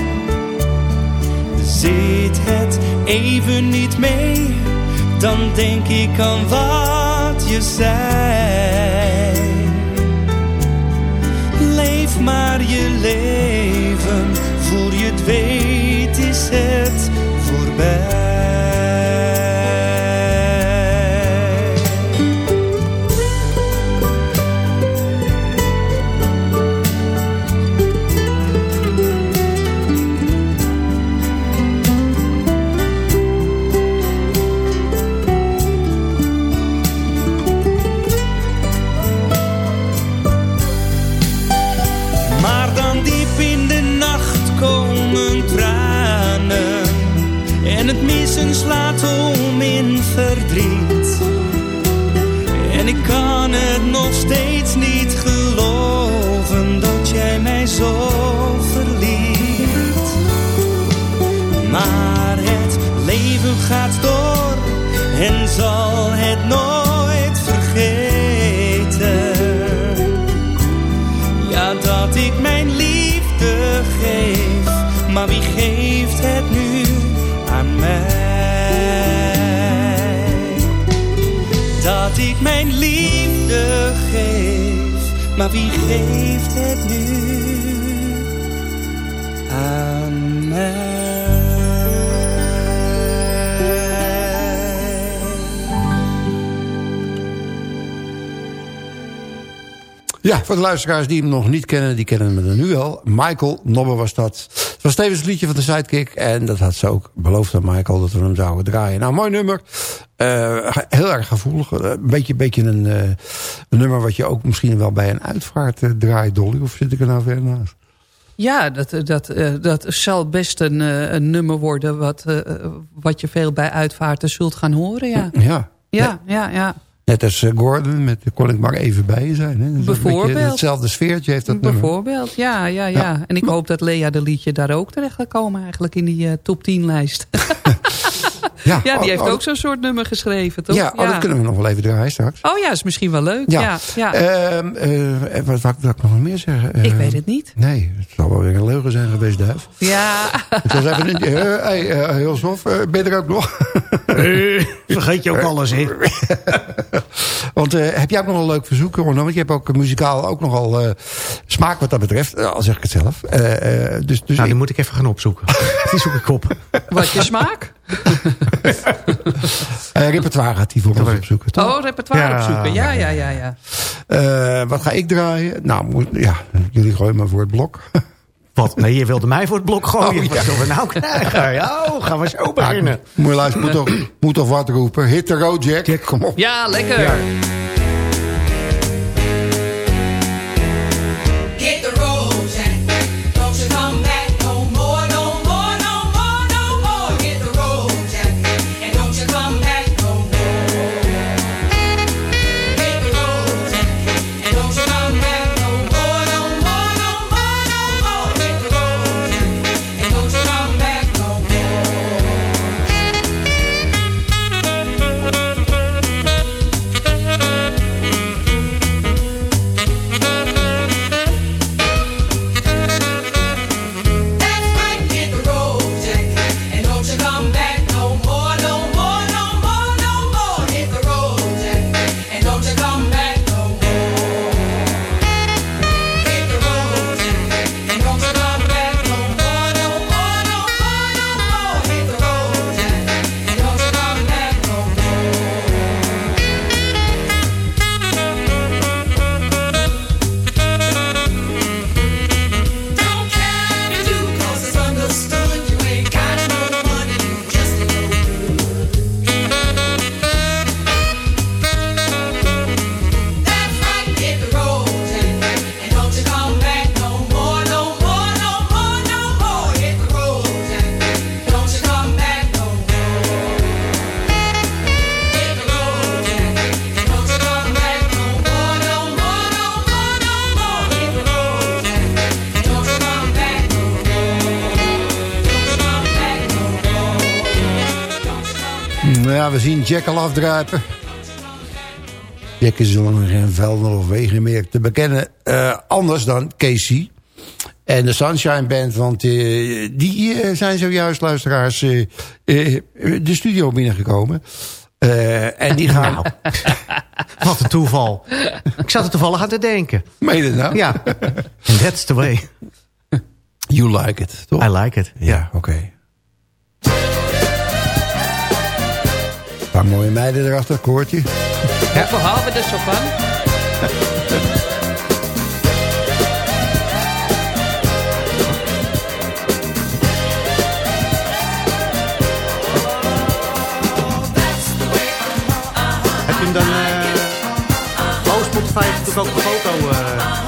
Zit het even niet mee, dan denk ik aan wat je zei. Maar wie geeft het nu aan mij? Ja, voor de luisteraars die hem nog niet kennen, die kennen hem nu wel. Michael Nobber was dat. Was tevens het liedje van de Sidekick. En dat had ze ook beloofd aan Michael dat we hem zouden draaien. Nou, mooi nummer. Eh, heel erg gevoelig. Eh, Een beetje, beetje een, eh, een nummer wat je ook misschien wel bij een uitvaart eh, draait, Dolly. Of zit ik er nou ver naast? Ja, dat, dat, dat zal best een, een nummer worden... Wat, wat je veel bij uitvaarten zult gaan horen, ja. Ja. Ja, ja, ja. Net als eh, Gordon, met kon ik maar even bij je zijn. Hè? Beetje Bijvoorbeeld. Hetzelfde sfeertje heeft dat nummer. Bijvoorbeeld, ja, ja, ja, Ja. En ik hoop dat Lea de liedje daar ook terecht gaat komen eigenlijk in die eh, top 10 lijst. Ja, ja, die oh, heeft oh. ook zo'n soort nummer geschreven, toch? Ja, oh, dat kunnen we nog wel even draaien straks. Oh ja, is misschien wel leuk. Ja, Ja. ja. Ehm, eh, wat ik, wou ik nog meer zeggen? Ik Ehm, weet het niet. Nee, het zal wel weer een zijn geweest, Duif. Ja. Het was even een... eh, hey, eh, heel sof, eh, ben je er ook nog? vergeet je ook alles, hè? Want eh, heb jij ook nog een leuk verzoek, Ronno? Want je hebt ook muzikaal ook nogal eh, smaak wat dat betreft. eh, al zeg ik het zelf. Eh, eh, dus, dus Nou, die moet ik even gaan opzoeken. die zoek ik op. Wat je smaak? eh, repertoire gaat hij voor ons opzoeken. toch? Oh, repertoire Ja. opzoeken. Ja, ja, ja, ja. Eh, wat ga ik draaien? Nou, moet- ja, jullie gooien maar voor het blok. Wat? Nee, je wilde mij voor het blok gooien. Oh, ja. Wat zullen we nou krijgen? Ja, oh, gaan we zo beginnen. Luisteren, moet toch, moet toch wat roepen. Hit the road, Jack. Kom op. Ja, lekker. Hit Jack al afdruipen. Jack is zonder geen velden of wegen meer te bekennen. Eh, anders dan Casey. En de Sunshine Band, want eh, die eh, zijn zojuist, luisteraars, de studio binnengekomen. En die gaan... Wat een toeval. Ik zat er toevallig aan te denken. Meen je dat nou? Ja. And that's the way. You like it, toch? I like it. Ja, oké. Paar mooie meiden erachter, koortje. Hoeveel houden we er zo van? Heb je hem dan... eh oh, Spotify heeft natuurlijk ook een foto... eh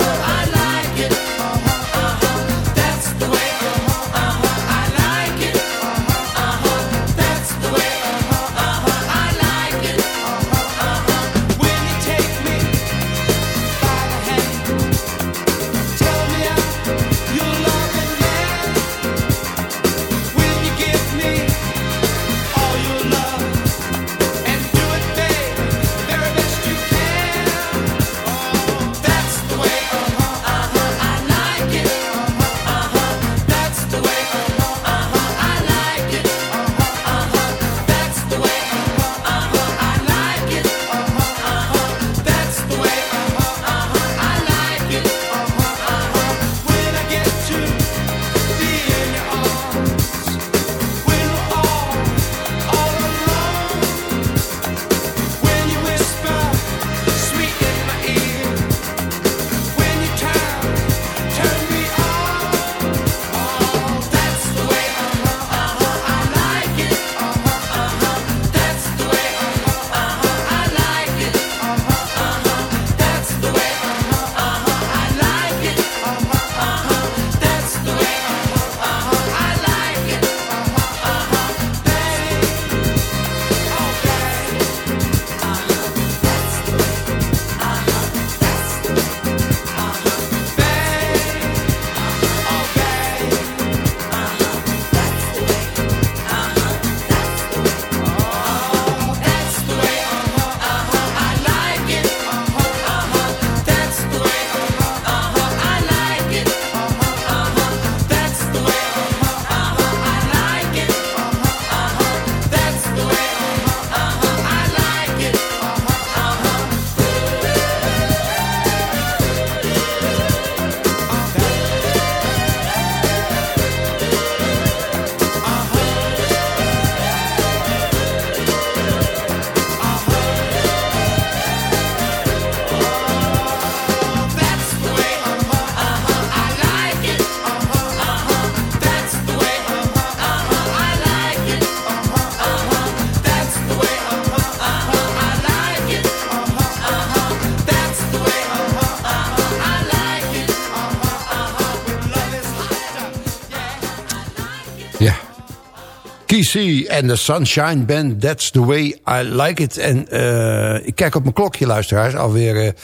TC en de Sunshine Band, That's the Way I Like It. En eh, ik kijk op mijn klokje, luisteraars, alweer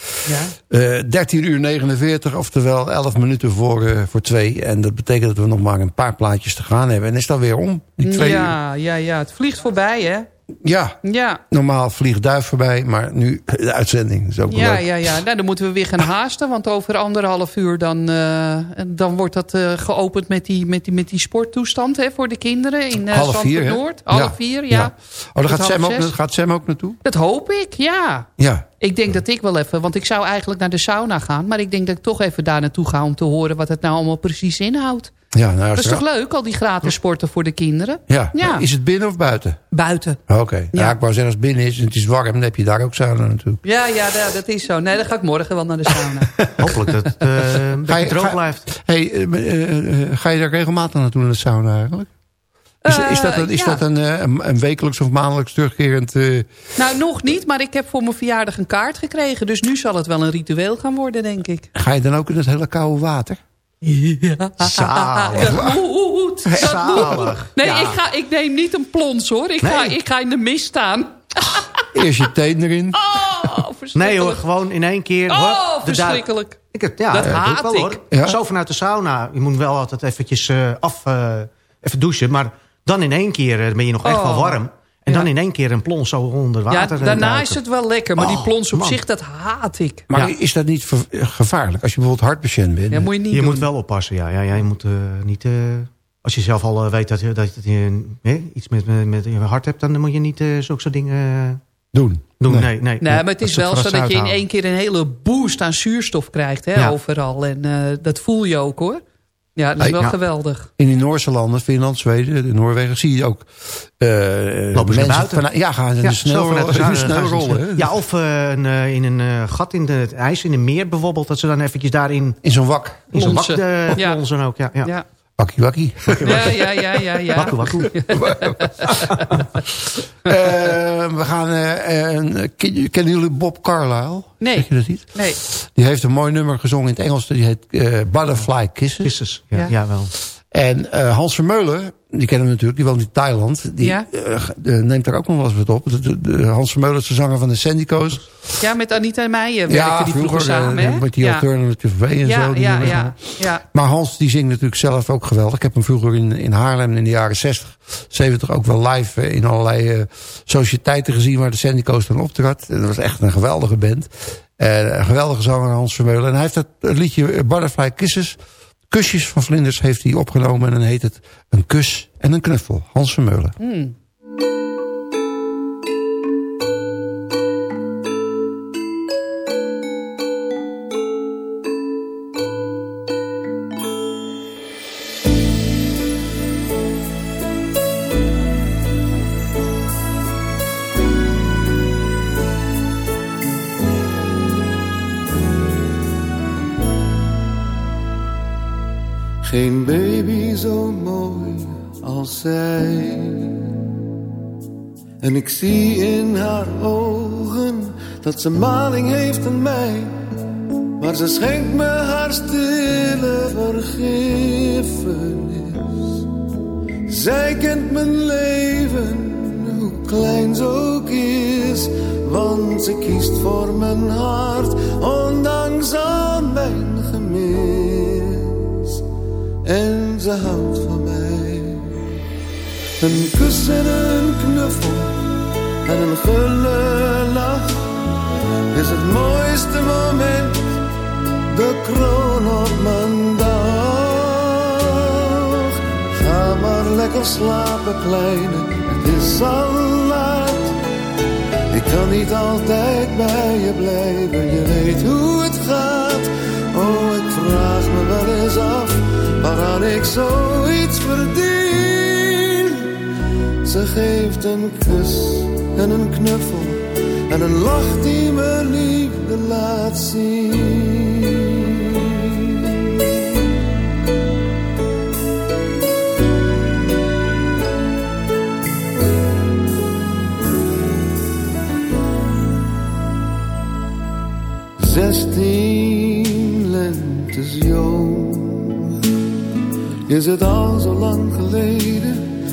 eh eh, 13 uur 49, oftewel 11 minuten voor, eh, voor twee. En dat betekent dat we nog maar een paar plaatjes te gaan hebben. En is dat weer om, die twee uur? Ja, ja, ja, het vliegt voorbij, hè? Ja, Ja, normaal vliegt duif voorbij, maar nu de uitzending is ook ja, leuk. ja, ja. Nou, dan moeten we weer gaan haasten, want over anderhalf uur dan, eh, dan wordt dat eh, geopend met die, met, die, met die sporttoestand hè, voor de kinderen in uh, Half vier? Noord. Half vier, ja. Oh, daar Tot gaat Sam, ook, gaat Sam ook naartoe? Dat hoop ik, ja. Ja. Ik denk dat ik wel even, want ik zou eigenlijk naar de sauna gaan... maar ik denk dat ik toch even daar naartoe ga om te horen wat het nou allemaal precies inhoudt. Ja, nou, Dat is toch leuk, al die gratis sporten voor de kinderen? Ja. Ja. Is het binnen of buiten? Buiten. Oké. Ja. ik wou zeggen, als het binnen is en het is warm, dan heb je daar ook sauna natuurlijk. Ja, ja, dat, dat is zo. Nee, dan ga ik morgen wel naar de sauna. Hopelijk dat het eh, een beetje droog blijft. Hey, eh, eh, ga je daar regelmatig naartoe naar de sauna eigenlijk? Is, is dat, een, is ja. dat een, een, een wekelijks of maandelijks terugkerend... eh, nou, nog niet, maar ik heb voor mijn verjaardag een kaart gekregen. Dus nu zal het wel een ritueel gaan worden, denk ik. ga je dan ook in het hele koude water? Ja. Zalig. Dat Zalig. moet- Nee, Ja. ik, ga, ik neem niet een plons, hoor. Ik, ga, ik ga in de mist staan. Eerst je teen erin. Oh, Nee hoor, gewoon in één keer. Oh, duik. verschrikkelijk. Ik heb, ja, Dat haat wel, ik. hoor. Ja? Zo vanuit de sauna. Je moet wel altijd eventjes eh, af, eh, even douchen. Maar dan in één keer eh, ben je nog echt Oh. wel warm. En Ja. dan in één keer een plons zo onder Ja, water. eh, daarna duiken. is het wel lekker. Maar die Oh, plons op man. zich, dat haat ik. Maar Ja. is dat niet ver- gevaarlijk? Als je bijvoorbeeld hartpatiënt bent. Ja, moet je niet Je doen. moet wel oppassen, ja. ja, ja je moet eh, niet... eh, als je zelf al eh, weet dat, je- dat je eh, iets met, met, met je hart hebt... dan moet je niet eh, zulke soort dingen eh, Doen. doen. Nee. Nee, nee, Nee, maar het is wel zo dat je in één keer een hele boost aan zuurstof krijgt. Hè, Ja. Overal. En eh, dat voel je ook hoor. Ja, dat is Hey, wel ja. geweldig. In die Noorse landen, Finland, Zweden, de Noorwegen, zie je ook eh Lopen ze naar buiten? vanuit- ja, gaan ze Ja, snel rollen. Ja, of eh, een, eh, in een eh, gat in de, het ijs, in een meer bijvoorbeeld... dat ze dan eventjes daarin... In zo'n wak. In zo'n wak eh, Ja. ook, ja. ja. Wakkie wakkie. ja, ja, ja. ja, ja. Wakku, wakku. Eh, we gaan... eh, een- ken- kennen jullie Bob Carlyle? Nee. Zeg je dat niet? Nee. Die heeft een mooi nummer gezongen in het Engels. Die heet eh, Butterfly Kisses. Kisses, ja, Ja. ja. En eh, Hans Vermeulen, die kennen we natuurlijk, die woont in Thailand. Die Ja. eh, neemt daar ook nog wel eens wat op. De, de- de- Hans Vermeulen is de zanger van de Sandico's. Ja, met Anita en mij werkten die vroeger samen. eh, hè? met die ja. Alternative Way en Ja, zo. die ja, ja, ja. Maar Hans die zingt natuurlijk zelf ook geweldig. Ik heb hem vroeger in, in Haarlem in de jaren 60, 70 ook wel live in allerlei eh, sociëteiten gezien waar de Sandico's dan optrad. En dat was echt een geweldige band. Een geweldige zanger Hans Vermeulen. En hij heeft dat liedje Butterfly Kisses, Kusjes van Vlinders, heeft hij opgenomen. En dan heet het Een kus en een knuffel. Hans Vermeulen. Hmm. Zij. En ik zie in haar ogen dat ze maling heeft aan mij. Maar ze schenkt me haar stille vergiffenis. Zij kent mijn leven, hoe klein ze ook is. Want ze kiest voor mijn hart, ondanks al mijn gemis. En ze houdt van. Een kus en een knuffel en een gulle lach is het mooiste moment, de kroon op mijn dag. Ga maar lekker slapen, kleine, het is al laat. Ik kan niet altijd bij je blijven, je weet hoe het gaat. Oh, ik vraag me wel eens af waaraan ik zoiets verdien. Ze geeft een kus en een knuffel en een lach die me liefde laat zien. Zestien lentes jong is het al zo lang geleden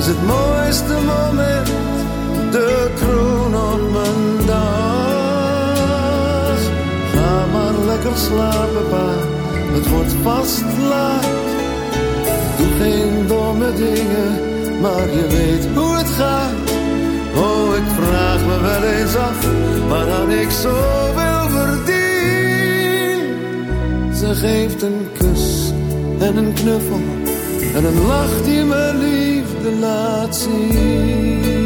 is het mooiste moment, de kroon op mijn dag. Ga maar lekker slapen, pa, het wordt vast laat. Doe geen domme dingen, maar je weet hoe het gaat. Oh, ik vraag me wel eens af waaraan ik zoveel verdien. Ze geeft een kus en een knuffel en een lach die me liefde laat zien.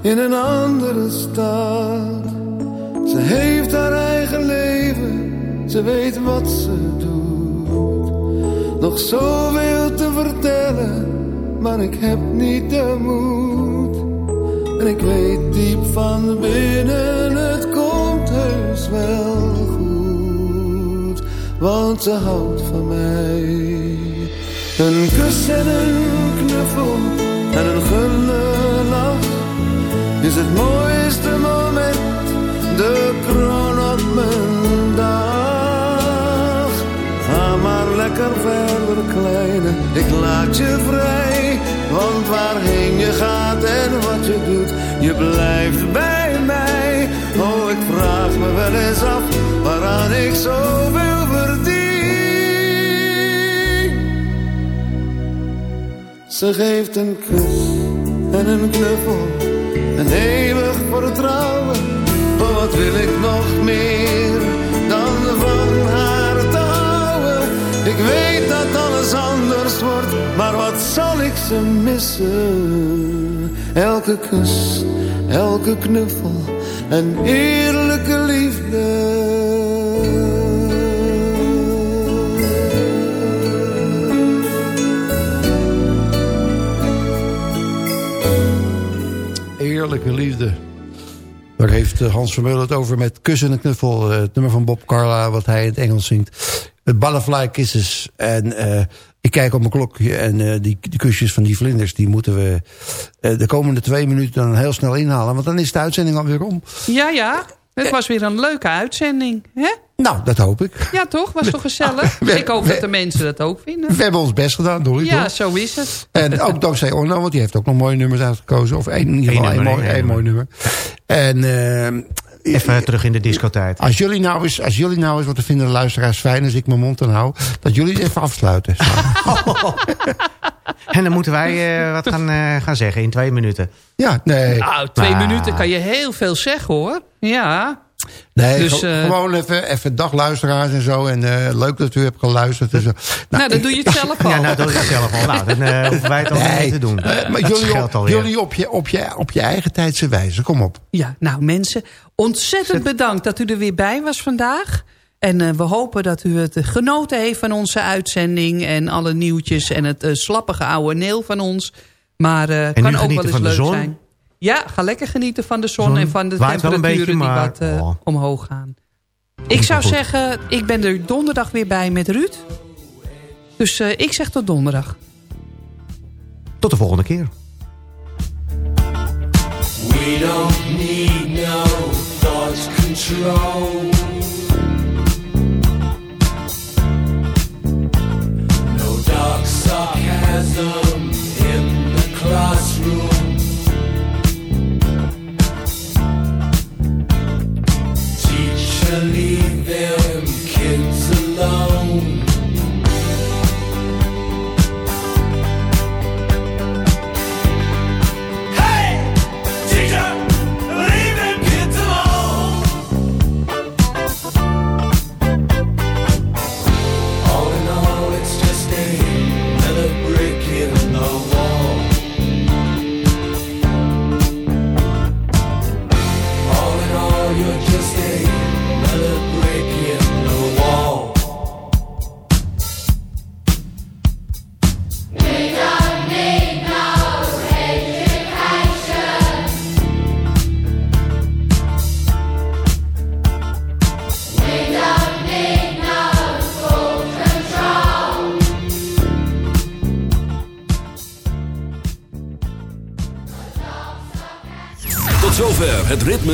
In een andere stad. Ze heeft haar eigen leven, ze weet wat ze doet. Nog zoveel te vertellen, maar ik heb niet de moed. En ik weet diep van binnen, het komt heus wel goed. Want ze houdt van mij. Een kus en een knuffel mooiste moment, de kroon op mijn dag. Ga maar lekker verder, kleine, ik laat je vrij. Want waarheen je gaat en wat je doet, je blijft bij mij. Oh, ik vraag me wel eens af, waaraan ik zoveel verdien. Ze geeft een kus en een knuffel, een eeuwig vertrouwen. Oh, wat wil ik nog meer dan van haar te houden? Ik weet dat alles anders wordt, maar wat zal ik ze missen? Elke kus, elke knuffel, een eerlijke liefde. Eerlijke liefde. Daar heeft eh, Hans Vermeulen het over met Kussen en Knuffel. eh, Het nummer van Bob Carla, wat hij in het Engels zingt. Het Butterfly Kisses. En eh, ik kijk op mijn klokje en die, die kusjes van die vlinders... die moeten we de komende twee minuten dan heel snel inhalen. Want dan is de uitzending alweer om. Ja, ja. Het was weer een leuke uitzending. Hè? Nou, dat hoop ik. Ja, toch? Was toch gezellig? We- Ik hoop we- dat de mensen dat ook vinden. We hebben ons best gedaan, Dolly. Ja, toch? zo is het. En ook dankzij Orno, want die heeft ook nog mooie nummers uitgekozen. Of één, in ieder geval Eén één, nummer, mooi, één één mooi nummer. En eh, Even terug in de discotijd. als jullie, nou eens, als jullie nou eens, wat vinden de luisteraars fijn als ik mijn mond dan hou, dat jullie het even afsluiten. En dan moeten wij eh, wat gaan, eh, gaan zeggen in twee minuten. Ja, nee. Nou, twee minuten kan je heel veel zeggen hoor. Ja. Nee, Dus, ge- eh, gewoon even, even dag luisteraars en zo. En eh, leuk dat u hebt geluisterd. En zo. Nou, dan doe je het zelf al. Ja, nou, dat is het zelf al. Nou, dan eh, hoeven wij het Nee, niet te doen. maar jullie, op, jullie op, je, op, je, op je eigen tijdse wijze. Kom op. Ja, nou mensen, ontzettend bedankt dat u er weer bij was vandaag. En we hopen dat u het genoten heeft van onze uitzending... en alle nieuwtjes en het slappige oude neel van ons. Maar kan ook wel eens leuk zijn. Ja, ga lekker genieten van de zon, Zon en van de temperaturen beetje, maar- die wat eh, oh. omhoog gaan. Ik zou goed. zeggen, ik ben er donderdag weer bij met Ruud. Dus eh, ik zeg tot donderdag. Tot de volgende keer. We don't need no thought control. No dark sarcasm alone.